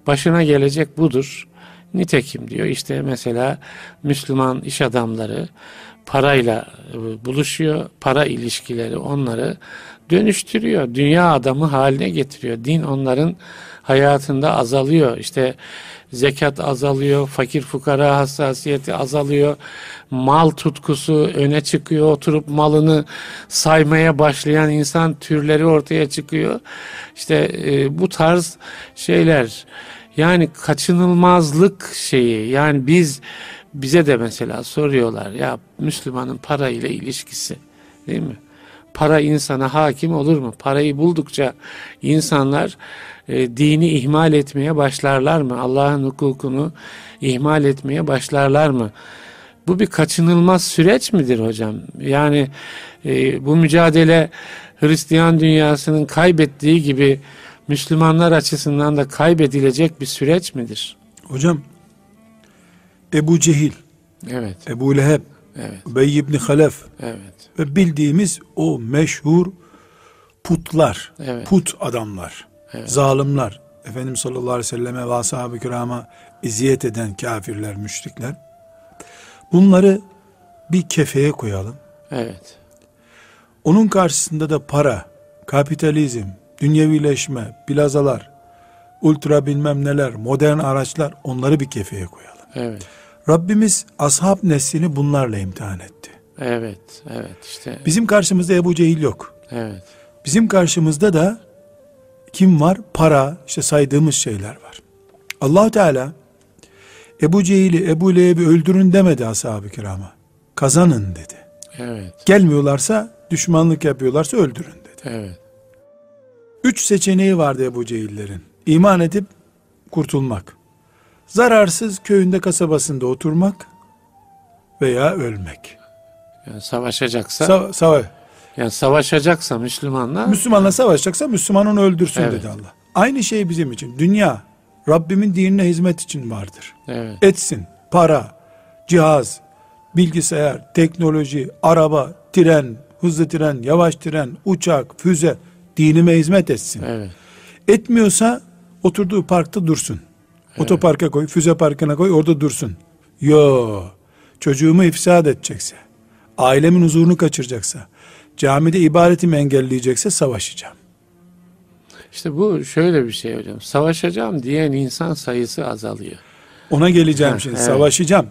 başına gelecek budur. Nitekim diyor işte mesela Müslüman iş adamları parayla e, buluşuyor. Para ilişkileri onları dönüştürüyor. Dünya adamı haline getiriyor. Din onların hayatında azalıyor. İşte zekat azalıyor, fakir fukara hassasiyeti azalıyor, mal tutkusu öne çıkıyor, oturup malını saymaya başlayan insan türleri ortaya çıkıyor. İşte e, bu tarz şeyler yani kaçınılmazlık şeyi yani biz bize de mesela soruyorlar ya Müslümanın para ile ilişkisi değil mi? Para insana hakim olur mu? Parayı buldukça insanlar e, dini ihmal etmeye başlarlar mı? Allah'ın hukukunu ihmal etmeye başlarlar mı? Bu bir kaçınılmaz süreç midir hocam? Yani e, bu mücadele Hristiyan dünyasının kaybettiği gibi Müslümanlar açısından da kaybedilecek bir süreç midir? Hocam Ebu Cehil, Evet, Ebu Leheb, evet, Übey ibn Halef evet, ve bildiğimiz o meşhur putlar, Evet. put adamlar, zalimler, Efendimiz sallallahu aleyhi ve selleme ve ashab-ı kirama eziyet eden kafirler, müşrikler. Bunları bir kefeye koyalım. evet, Onun karşısında da para, kapitalizm, dünyevileşme, plazalar, ultra bilmem neler, modern araçlar onları bir kefeye koyalım. evet, Rabbimiz ashab neslini bunlarla imtihan etti. evet, evet, işte, Bizim karşımızda Ebu Cehil yok. evet, Bizim karşımızda da kim var? Para, işte saydığımız şeyler var. allah Teala Ebu Cehil'i, Ebu Leheb'i öldürün demedi ashab-ı kirama. Kazanın dedi. evet, Gelmiyorlarsa, düşmanlık yapıyorlarsa öldürün dedi. evet, Üç seçeneği vardı Ebu Cehillerin. İman edip kurtulmak. Zararsız köyünde kasabasında oturmak veya ölmek. yani savaşacaksa, Sa- sava- yani savaşacaksa Müslümanlar, Müslümanla savaşacaksa Müslüman onu öldürsün Evet. dedi Allah. Aynı şey bizim için. Dünya Rabbimin dinine hizmet için vardır. evet, Etsin. Para, cihaz, bilgisayar, teknoloji, araba, tren, hızlı tren, yavaş tren, uçak, füze dinime hizmet etsin. evet, Etmiyorsa oturduğu parkta dursun. Otoparka koy, füze parkına koy, orada dursun. Yo, çocuğumu ifsad edecekse, ailemin huzurunu kaçıracaksa, camide ibadetimi engelleyecekse savaşacağım. İşte bu şöyle bir şey hocam. Savaşacağım diyen insan sayısı azalıyor. Ona geleceğim Ha, şimdi, evet. savaşacağım.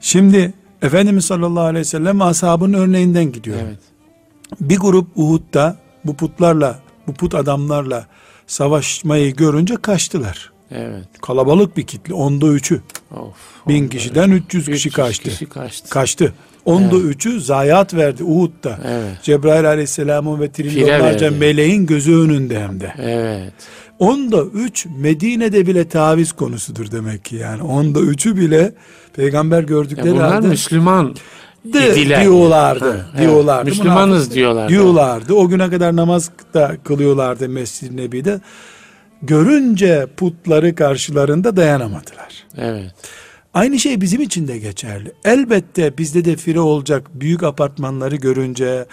Şimdi Efendimiz sallallahu aleyhi ve sellem ashabının örneğinden gidiyor. Evet. Bir grup Uhud'da bu putlarla, bu put adamlarla savaşmayı görünce kaçtılar. Evet. Kalabalık bir kitle, onda üçü. Of. Bin onda kişiden 300 kişi 300 kaçtı. kişi kaçtı. Kaçtı. Onda üçü zayiat verdi Uhud'da. Evet. Cebrail aleyhisselamın ve trilyonlarca meleğin gözü önünde hem de. Evet. Onda üç Medine'de bile taviz konusudur demek ki yani. Onda üçü bile peygamber Ya gördükleri bunlar halde Müslüman de idiler. diyorlardı. Ha, evet. diyorlardı. Müslümanız Münafık- diyorlardı. Diyorlardı. O güne kadar namaz da kılıyorlardı Mescid-i Nebi'de. Görünce putları karşılarında dayanamadılar. Evet. Aynı şey bizim için de geçerli. Elbette bizde de fire olacak büyük apartmanları görünce,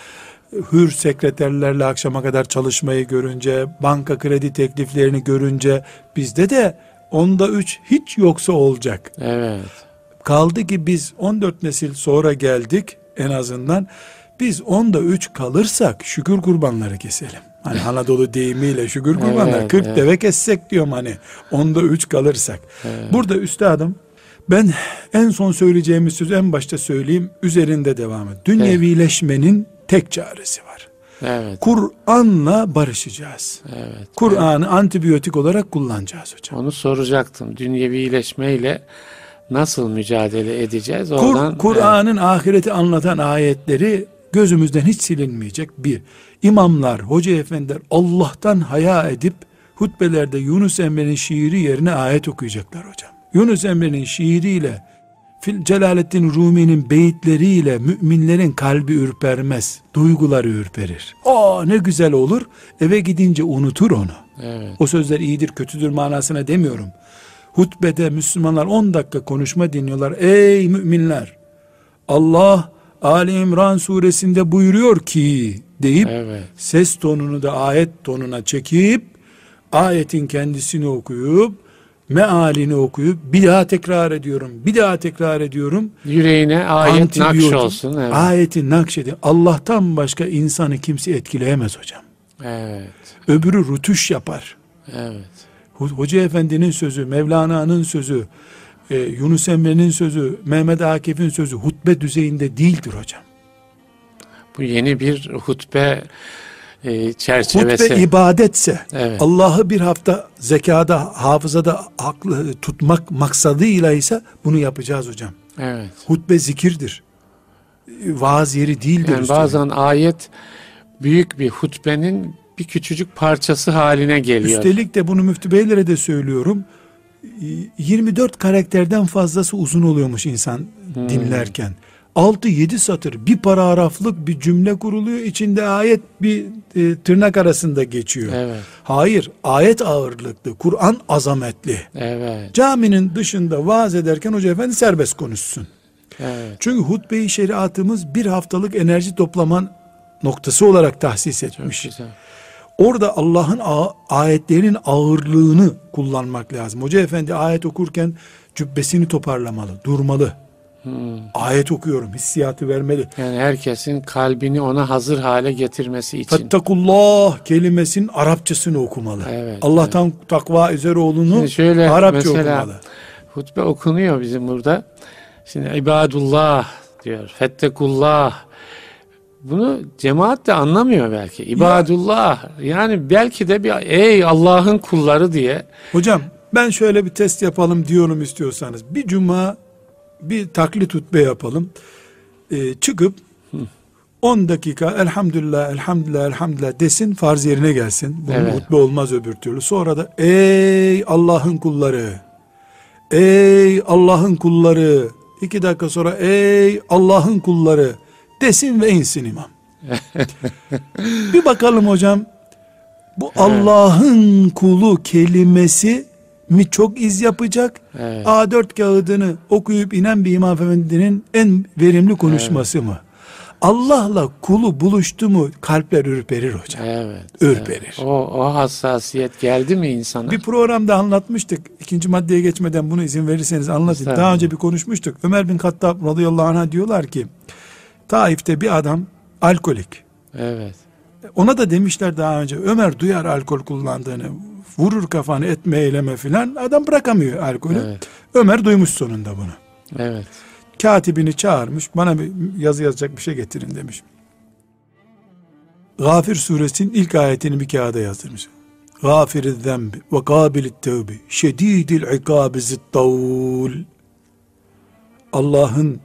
hür sekreterlerle akşama kadar çalışmayı görünce, banka kredi tekliflerini görünce bizde de onda üç hiç yoksa olacak. Evet. Kaldı ki biz 14 nesil sonra geldik en azından. Biz onda üç kalırsak şükür kurbanları keselim. Hani Anadolu deyimiyle şükür kurbanları. Evet, 40 evet. deve kessek diyorum hani. Onda üç kalırsak. Burada üstadım ben en son söyleyeceğimiz sözü en başta söyleyeyim. Üzerinde devam et. Dünyevileşmenin tek çaresi var. Evet. Kur'an'la barışacağız. Evet. Kur'an'ı antibiyotik olarak kullanacağız hocam. Onu soracaktım. Dünyevi iyileşmeyle nasıl mücadele edeceğiz? Oradan Kur'an'ın ahireti anlatan ayetleri gözümüzden hiç silinmeyecek bir. İmamlar, hoca efendiler Allah'tan haya edip hutbelerde Yunus Emre'nin şiiri yerine ayet okuyacaklar hocam. Yunus Emre'nin şiiriyle Celaleddin Rumi'nin beyitleriyle müminlerin kalbi ürpermez. Duyguları ürperir. Aa ne güzel olur. Eve gidince unutur onu. Evet. O sözler iyidir kötüdür manasına demiyorum. Hutbede Müslümanlar 10 dakika konuşma dinliyorlar. Ey müminler! Allah Ali İmran suresinde buyuruyor ki deyip Evet. ses tonunu da ayet tonuna çekip ayetin kendisini okuyup mealini okuyup bir daha tekrar ediyorum, bir daha tekrar ediyorum. Yüreğine ayet nakş olsun. Evet. Ayeti nakşedin. Allah'tan başka insanı kimse etkileyemez hocam. Evet. Öbürü rutuş yapar. Evet. Ho- Hoca Efendi'nin sözü, Mevlana'nın sözü, e, Yunus Emre'nin sözü, Mehmet Akif'in sözü hutbe düzeyinde değildir hocam. Bu yeni bir hutbe e, çerçevesi. Hutbe ibadetse, Evet. Allah'ı bir hafta zekada, hafızada haklı tutmak maksadıyla ise bunu yapacağız hocam. Evet. Hutbe zikirdir. E, Vaaz yeri değildir. Yani üstelik. bazen ayet büyük bir hutbenin bir küçücük parçası haline geliyor. Üstelik de bunu müftü beylere de söylüyorum. E, 24 karakterden fazlası uzun oluyormuş insan Hmm. dinlerken. 6-7 satır bir paragraflık bir cümle kuruluyor. içinde ayet bir e, tırnak arasında geçiyor. Evet. Hayır ayet ağırlıklı. Kur'an azametli. Evet. Caminin dışında vaaz ederken hoca efendi serbest konuşsun. Evet. Çünkü hutbe-i şeriatımız bir haftalık enerji toplaman noktası olarak tahsis Çok etmiş. güzel. Orada Allah'ın ayetlerinin ağırlığını kullanmak lazım. Hoca efendi ayet okurken cübbesini toparlamalı, durmalı. Hmm. Ayet okuyorum, hissiyatı vermeli. Yani herkesin kalbini ona hazır hale getirmesi için. Fettakullah kelimesinin Arapçasını okumalı. Evet, Allah'tan takva üzere Şimdi şöyle Arapça mesela okumalı. hutbe okunuyor bizim burada. Şimdi ibadullah diyor. Fettekullah. Bunu cemaat de anlamıyor belki. İbadullah. Yani belki de bir ey Allah'ın kulları diye. Hocam ben şöyle bir test yapalım diyorum istiyorsanız. Bir cuma bir taklit hutbe yapalım. Ee, çıkıp 10 dakika elhamdülillah elhamdülillah elhamdülillah desin farz yerine gelsin. Bunun Evet. hutbe olmaz öbür türlü. Sonra da ey Allah'ın kulları ey Allah'ın kulları iki dakika sonra ey Allah'ın kulları desin ve insin imam. <laughs> bir bakalım hocam bu Allah'ın kulu kelimesi mi çok iz yapacak? Evet. A4 kağıdını okuyup inen bir İmam Efendi'nin en verimli konuşması mı? Allah'la kulu buluştu mu kalpler ürperir hocam. Evet. Ürperir. evet. O, o hassasiyet geldi mi insana? Bir programda anlatmıştık. İkinci maddeye geçmeden bunu izin verirseniz anlatayım. Daha önce bir konuşmuştuk. Ömer bin Kattab radıyallahu anh'a diyorlar ki Taif'te bir adam alkolik. Evet. Ona da demişler daha önce Ömer duyar alkol kullandığını vurur kafanı etme eyleme filan adam bırakamıyor alkolü. Evet. Ömer duymuş sonunda bunu. Evet. Katibini çağırmış bana bir yazı yazacak bir şey getirin demiş. Gafir suresinin ilk ayetini bir kağıda yazdırmış. Gafir zembi ve kabilit tevbi şedidil ikabi zittavul Allah'ın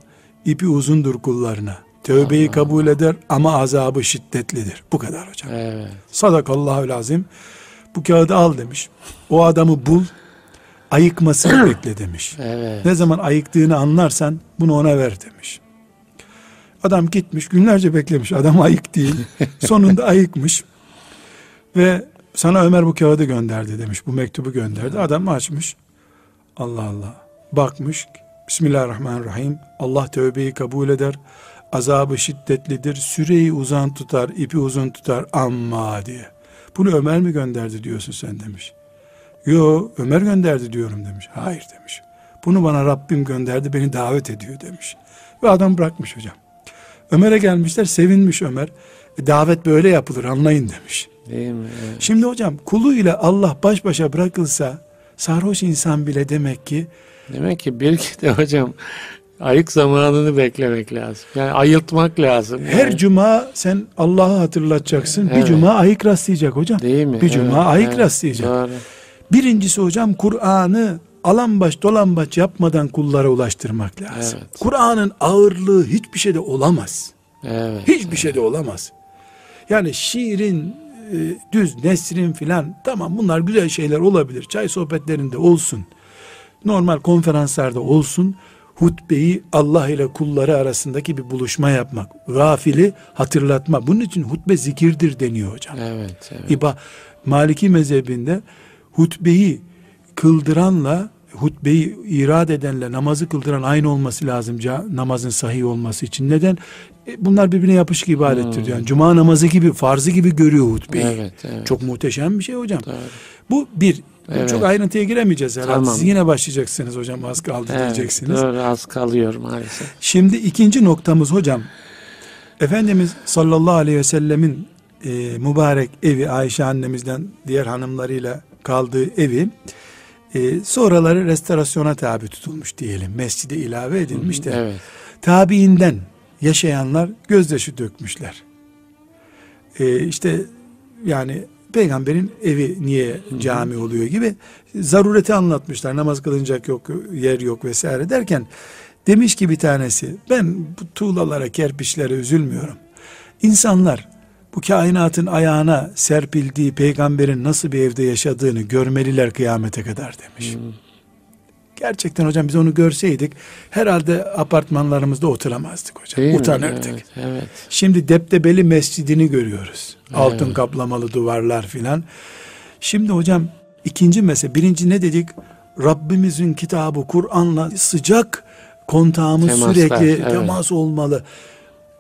ipi uzundur kullarına. Tövbeyi kabul eder ama azabı şiddetlidir. Bu kadar hocam. Evet. Sadakallahü azim. Bu kağıdı al demiş. O adamı bul. Ayıkmasını <clears throat> bekle demiş. Evet. Ne zaman ayıktığını anlarsan bunu ona ver demiş. Adam gitmiş günlerce beklemiş. Adam ayık değil. <laughs> Sonunda ayıkmış. Ve sana Ömer bu kağıdı gönderdi demiş. Bu mektubu gönderdi. Adam açmış. Allah Allah. Bakmış. Bismillahirrahmanirrahim. Allah tövbeyi kabul eder. Azabı şiddetlidir. Süreyi uzun tutar, ipi uzun tutar amma diye. Bunu Ömer mi gönderdi diyorsun sen demiş. Yo Ömer gönderdi diyorum demiş. Hayır demiş. Bunu bana Rabbim gönderdi beni davet ediyor demiş. Ve adam bırakmış hocam. Ömer'e gelmişler sevinmiş Ömer. E, davet böyle yapılır anlayın demiş. Değil mi? Evet. Şimdi hocam kulu ile Allah baş başa bırakılsa sarhoş insan bile demek ki Demek ki belki de hocam ayık zamanını beklemek lazım. Yani ayıltmak lazım. her Yani, cuma sen Allah'ı hatırlatacaksın. Bir Evet. cuma ayık rastlayacak hocam. değil mi? Bir cuma ayık evet. rastlayacak. Doğru. Birincisi hocam Kur'an'ı dolan baş yapmadan kullara ulaştırmak lazım. Evet. Kur'an'ın ağırlığı hiçbir şeyde olamaz. Evet. Hiçbir şeyde olamaz. Yani şiirin, e, düz nesrin filan tamam bunlar güzel şeyler olabilir. Çay sohbetlerinde olsun. normal konferanslarda olsun hutbeyi Allah ile kulları arasındaki bir buluşma yapmak. Gafili hatırlatma. Bunun için hutbe zikirdir deniyor hocam. Evet, evet. İba Maliki mezhebinde hutbeyi kıldıranla hutbeyi irad edenle namazı kıldıran aynı olması lazım namazın sahih olması için. Neden? E, bunlar birbirine yapışık ibadettir. Yani cuma namazı gibi, farzı gibi görüyor hutbeyi. Evet, evet. Çok muhteşem bir şey hocam. Doğru. Bu bir. Evet. Çok ayrıntıya giremeyeceğiz herhalde. Tamam. Siz yine başlayacaksınız hocam az kaldı Evet, diyeceksiniz. doğru az kalıyor maalesef. Şimdi ikinci noktamız hocam. Efendimiz sallallahu aleyhi ve sellemin e, mübarek evi Ayşe annemizden diğer hanımlarıyla kaldığı evi e, sonraları restorasyona tabi tutulmuş diyelim. Mescide ilave edilmiş de. Evet. Tabiinden yaşayanlar gözyaşı dökmüşler. E, işte yani peygamberin evi niye cami oluyor gibi zarureti anlatmışlar. Namaz kılınacak yok, yer yok vesaire derken demiş ki bir tanesi ben bu tuğlalara, kerpiçlere üzülmüyorum. İnsanlar bu kainatın ayağına serpildiği peygamberin nasıl bir evde yaşadığını görmeliler kıyamete kadar demiş. Gerçekten hocam biz onu görseydik herhalde apartmanlarımızda oturamazdık hocam. Değil mi? Utanırdık. Evet, evet. Şimdi deptebeli mescidini görüyoruz. Altın Evet. kaplamalı duvarlar filan. Şimdi hocam ikinci mesele. Birinci ne dedik? Rabbimizin kitabı Kur'an'la sıcak kontağımız Temaslar, sürekli evet. temas olmalı.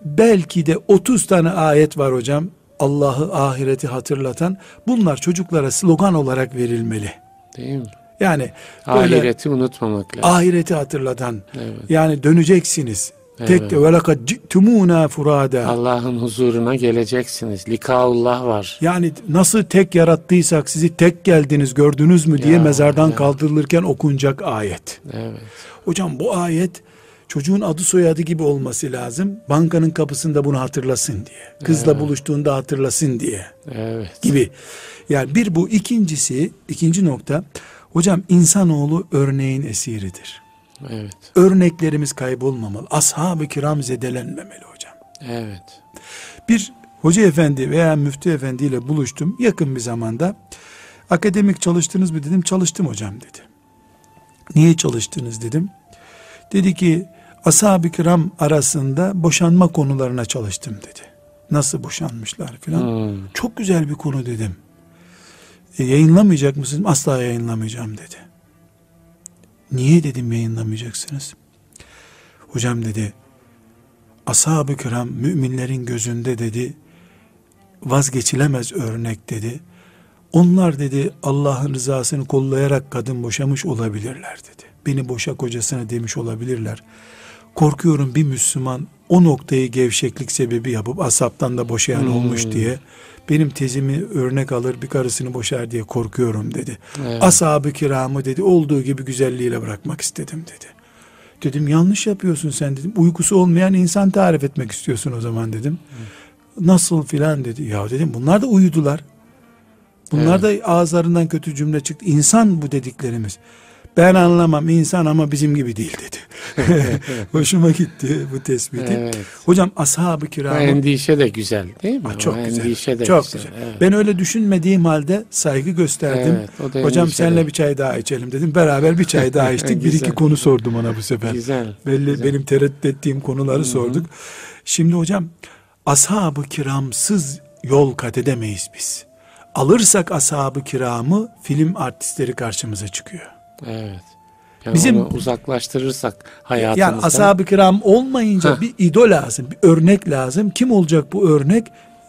Belki de 30 tane ayet var hocam. Allah'ı ahireti hatırlatan. Bunlar çocuklara slogan olarak verilmeli. Değil mi? Yani böyle Ahireti unutmamak lazım. ahireti hatırlatan. Evet. Yani döneceksiniz. Tek Evet. ve lekad ci'tumuna furada. Allah'ın huzuruna geleceksiniz. Likaullah var. Yani nasıl tek yarattıysak sizi tek geldiniz gördünüz mü diye Ya, mezardan ya. kaldırılırken okunacak ayet. Evet. Hocam bu ayet çocuğun adı soyadı gibi olması lazım. Bankanın kapısında bunu hatırlasın diye. Kızla buluştuğunda hatırlasın diye Evet. gibi. Yani bir bu ikincisi ikinci nokta hocam insanoğlu örneğin esiridir. Evet. Örneklerimiz kaybolmamalı. Ashab-ı kiram zedelenmemeli hocam. Evet. Bir hoca efendi veya müftü efendi ile buluştum yakın bir zamanda. Akademik çalıştınız mı dedim. Çalıştım hocam dedi. Niye çalıştınız dedim. Dedi ki ashab-ı kiram arasında boşanma konularına çalıştım dedi. Nasıl boşanmışlar filan. Hmm. Çok güzel bir konu dedim. E, yayınlamayacak mısınız? Asla yayınlamayacağım dedi. Niye dedim yayınlamayacaksınız? Hocam dedi ashab-ı kiram müminlerin gözünde dedi vazgeçilemez örnek dedi. Onlar dedi Allah'ın rızasını kollayarak kadın boşamış olabilirler dedi. Beni boşa kocasına demiş olabilirler. Korkuyorum bir Müslüman o noktayı gevşeklik sebebi yapıp asaptan da boşayan Hmm. olmuş diye benim tezimi örnek alır bir karısını boşar diye korkuyorum dedi. Evet. Ashab-ı kiramı dedi olduğu gibi güzelliğiyle bırakmak istedim dedi. Dedim yanlış yapıyorsun sen dedim. Uykusu olmayan insan tarif etmek istiyorsun o zaman dedim. Nasıl filan dedi. Ya dedim bunlar da uyudular. Bunlar da ağızlarından kötü cümle çıktı. İnsan bu dediklerimiz. Ben anlamam insan ama bizim gibi değil dedi. <laughs> Hoşuma gitti bu tespiti. Evet. Hocam ashab-ı O kiramı endişe de güzel değil mi? O çok güzel. endişe de çok güzel. güzel. Evet. Ben öyle düşünmediğim halde saygı gösterdim. Evet, o Hocam de- bir çay daha içelim dedim. Beraber bir çay daha içtik. bir iki Güzel. konu sordum ona bu sefer. Güzel. Belli güzel. benim tereddüt ettiğim konuları sorduk. Şimdi hocam ashab-ı kiramsız yol kat edemeyiz biz. Alırsak ashab-ı kiramı film artistleri karşımıza çıkıyor. Evet. Yani Bizim- uzaklaştırırsak hayatımızdan. Yani ashab-ı kiram olmayınca Heh. bir idol lazım, bir örnek lazım. Kim olacak bu örnek?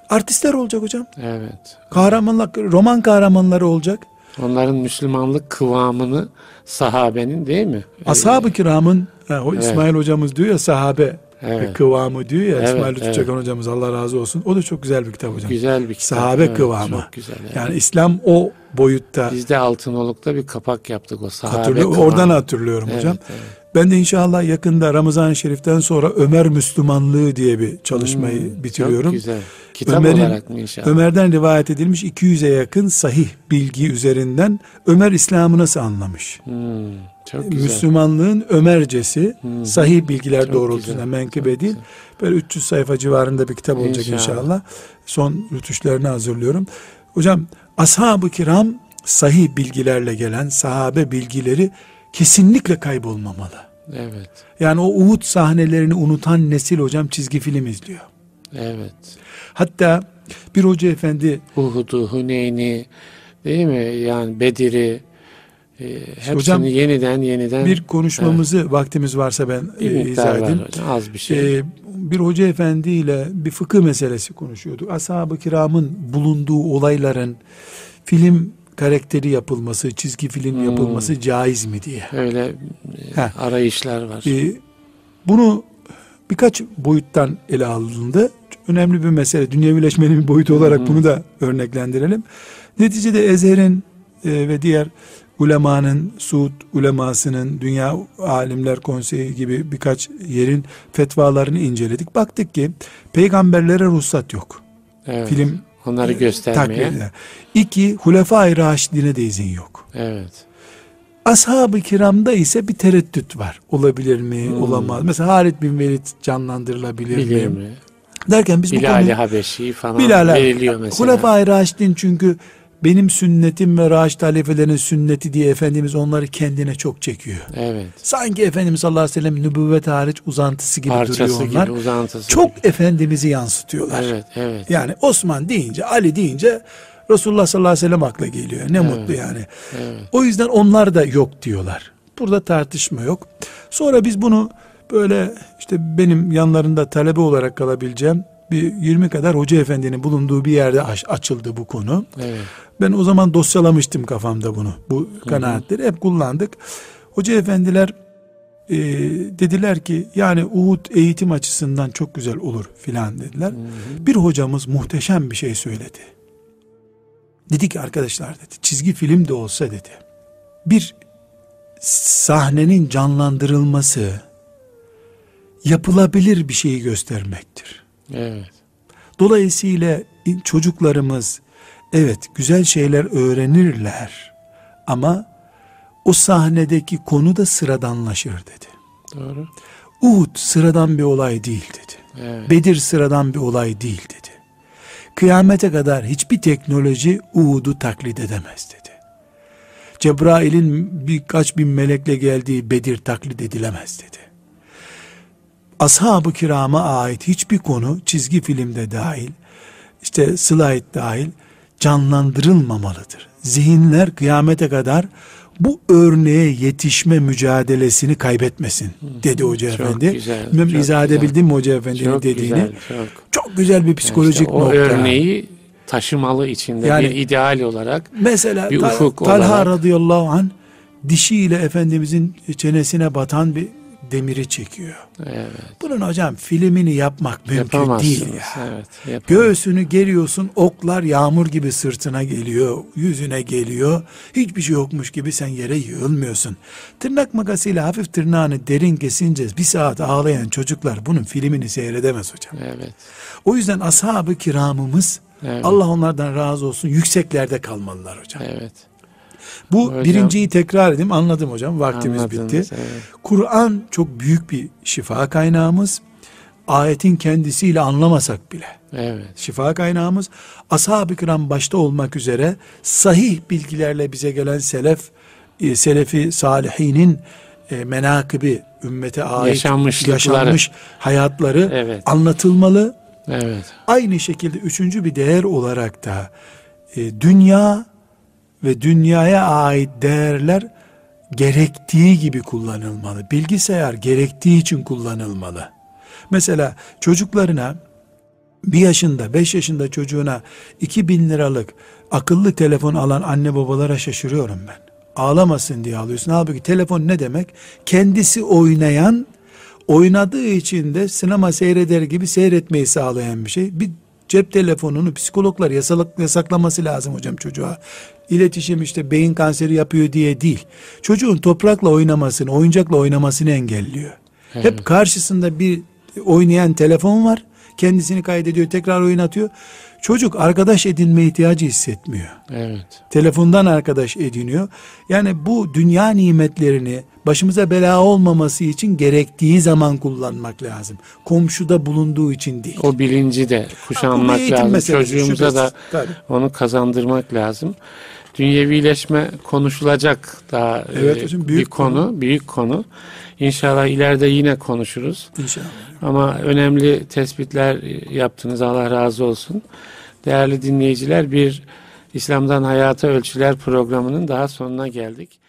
Artistler olacak hocam. Evet. Kahramanlar, roman kahramanları olacak. Onların Müslümanlık kıvamını sahabenin değil mi? Ashab-ı kiramın ha, o Evet. İsmail hocamız diyor ya sahabe Evet. kıvamı diyor ya Evet, İsmail Lütfü evet. Çakan hocamız Allah razı olsun. O da çok güzel bir kitap hocam. Güzel bir kitap. Sahabe evet, kıvamı. Çok güzel. evet. Yani İslam o boyutta Biz de Altınoluk'ta bir kapak yaptık o sahabe hatırlıyor. kıvamı. Oradan hatırlıyorum Evet, hocam. evet. Ben de inşallah yakında Ramazan-ı Şerif'ten sonra Ömer Müslümanlığı diye bir çalışmayı Hmm, bitiriyorum. Çok güzel. Kitap Ömer'in- olarak mı inşallah? Ömer'den rivayet edilmiş 200'e yakın sahih bilgi üzerinden Ömer İslam'ı nasıl anlamış? Hmm, çok güzel. Müslümanlığın Ömercesi Hı. sahih bilgiler Çok doğrultusunda güzel, menkıbe değil. Böyle 300 sayfa civarında bir kitap olacak İnşallah. inşallah. Son rütuşlarını hazırlıyorum. Hocam ashab-ı kiram sahih bilgilerle gelen sahabe bilgileri kesinlikle kaybolmamalı. Evet. Yani o Uhud sahnelerini unutan nesil hocam çizgi film izliyor. Evet. Hatta bir hoca efendi Uhud'u, Huneyn'i değil mi? Yani Bedir'i e, hepsini hocam, yeniden yeniden bir konuşmamızı evet. vaktimiz varsa ben e, izah edeyim. Hocam, az bir şey. Ee, bir hoca efendi ile bir fıkıh meselesi konuşuyorduk. Ashab-ı kiramın bulunduğu olayların film karakteri yapılması, çizgi film hmm. yapılması caiz mi diye. Öyle e, Heh. arayışlar var. Ee, bunu birkaç boyuttan ele alındı. Önemli bir mesele. Dünyevileşmenin bir boyutu olarak hmm. bunu da örneklendirelim. Neticede Ezher'in e, ve diğer ulemanın, Suud ulemasının, Dünya Alimler Konseyi gibi birkaç yerin fetvalarını inceledik. Baktık ki peygamberlere ruhsat yok. Evet. Film onları göstermeye. Taklide. İki, Hulefai Raşidine de izin yok. Evet. Ashab-ı kiramda ise bir tereddüt var. Olabilir mi, hmm. olamaz. Mesela Halid bin Velid canlandırılabilir Bilir mi? mi? Derken biz Bilal-i bu konuyu... Habeşi falan Bilal veriliyor mesela. Hulefai Raşidin çünkü benim sünnetim ve Raşid halifelerin sünneti diye Efendimiz onları kendine çok çekiyor. Evet. Sanki Efendimiz sallallahu aleyhi ve sellem nübüvvet hariç uzantısı gibi Parçası duruyor onlar. Gibi, uzantısı çok gibi. Efendimiz'i yansıtıyorlar. Evet, evet. Yani Osman deyince, Ali deyince Resulullah sallallahu aleyhi ve sellem akla geliyor. Ne evet, mutlu yani. Evet. O yüzden onlar da yok diyorlar. Burada tartışma yok. Sonra biz bunu böyle işte benim yanlarında talebe olarak kalabileceğim bir 20 kadar hoca efendinin bulunduğu bir yerde açıldı bu konu. Evet. Ben o zaman dosyalamıştım kafamda bunu. Bu kanaatleri hep kullandık. Hoca efendiler e, dediler ki yani Uhud eğitim açısından çok güzel olur filan dediler. Hı hı. Bir hocamız muhteşem bir şey söyledi. Dedi ki arkadaşlar dedi çizgi film de olsa dedi. Bir sahnenin canlandırılması yapılabilir bir şeyi göstermektir. Evet. Dolayısıyla çocuklarımız evet güzel şeyler öğrenirler ama o sahnedeki konu da sıradanlaşır dedi. Doğru. Uhud sıradan bir olay değil dedi. Evet. Bedir sıradan bir olay değil dedi. Kıyamete kadar hiçbir teknoloji Uhud'u taklit edemez dedi. Cebrail'in birkaç bin melekle geldiği Bedir taklit edilemez dedi. Ashab-ı kirama ait hiçbir konu çizgi filmde dahil, işte slide dahil canlandırılmamalıdır. Zihinler kıyamete kadar bu örneğe yetişme mücadelesini kaybetmesin dedi hoca çok efendi. Güzel, Bilmem izah edebildim mi hoca efendinin çok dediğini? Güzel, çok. çok güzel bir psikolojik işte o nokta. örneği taşımalı içinde yani, bir ideal olarak mesela bir ufuk Talha olarak. radıyallahu an dişiyle Efendimizin çenesine batan bir demiri çekiyor. Evet. Bunun hocam filmini yapmak mümkün değil ya. Evet, Göğsünü geriyorsun oklar yağmur gibi sırtına geliyor, yüzüne geliyor. Hiçbir şey yokmuş gibi sen yere yığılmıyorsun. Tırnak makasıyla hafif tırnağını derin kesince bir saat ağlayan çocuklar bunun filmini seyredemez hocam. Evet. O yüzden ashab-ı kiramımız Evet. Allah onlardan razı olsun yükseklerde kalmalılar hocam. Evet. Bu Hocam, birinciyi tekrar edeyim anladım hocam vaktimiz Anladınız, bitti. evet. Kur'an çok büyük bir şifa kaynağımız. Ayetin kendisiyle anlamasak bile. Evet. Şifa kaynağımız ashab-ı kiram başta olmak üzere sahih bilgilerle bize gelen selef e, selefi salihinin e, menakıbi ümmete ait yaşanmış hayatları Evet. anlatılmalı. Evet. Aynı şekilde üçüncü bir değer olarak da e, dünya ve dünyaya ait değerler gerektiği gibi kullanılmalı. Bilgisayar gerektiği için kullanılmalı. Mesela çocuklarına bir yaşında, beş yaşında çocuğuna iki bin liralık akıllı telefon alan anne babalara şaşırıyorum ben. Ağlamasın diye alıyorsun. Halbuki telefon ne demek? Kendisi oynayan, oynadığı için de sinema seyreder gibi seyretmeyi sağlayan bir şey. Bir cep telefonunu psikologlar yasak, yasaklaması lazım hocam çocuğa. İletişim işte beyin kanseri yapıyor diye değil. Çocuğun toprakla oynamasını, oyuncakla oynamasını engelliyor. Evet. Hep karşısında bir oynayan telefon var. Kendisini kaydediyor, tekrar oynatıyor. Çocuk arkadaş edinme ihtiyacı hissetmiyor. Evet. Telefondan arkadaş ediniyor. Yani bu dünya nimetlerini başımıza bela olmaması için gerektiği zaman kullanmak lazım. Komşuda bulunduğu için değil. O bilinci de Ha, kuşanmak eğitim lazım. Çocuğumuza da. Tabii. onu kazandırmak lazım. Dünyevileşme konuşulacak daha Evet e, hocam, büyük bir konu, büyük konu. İnşallah ileride yine konuşuruz. İnşallah. Ama önemli tespitler yaptınız. Allah razı olsun. Değerli dinleyiciler bir İslam'dan Hayata Ölçüler programının daha sonuna geldik.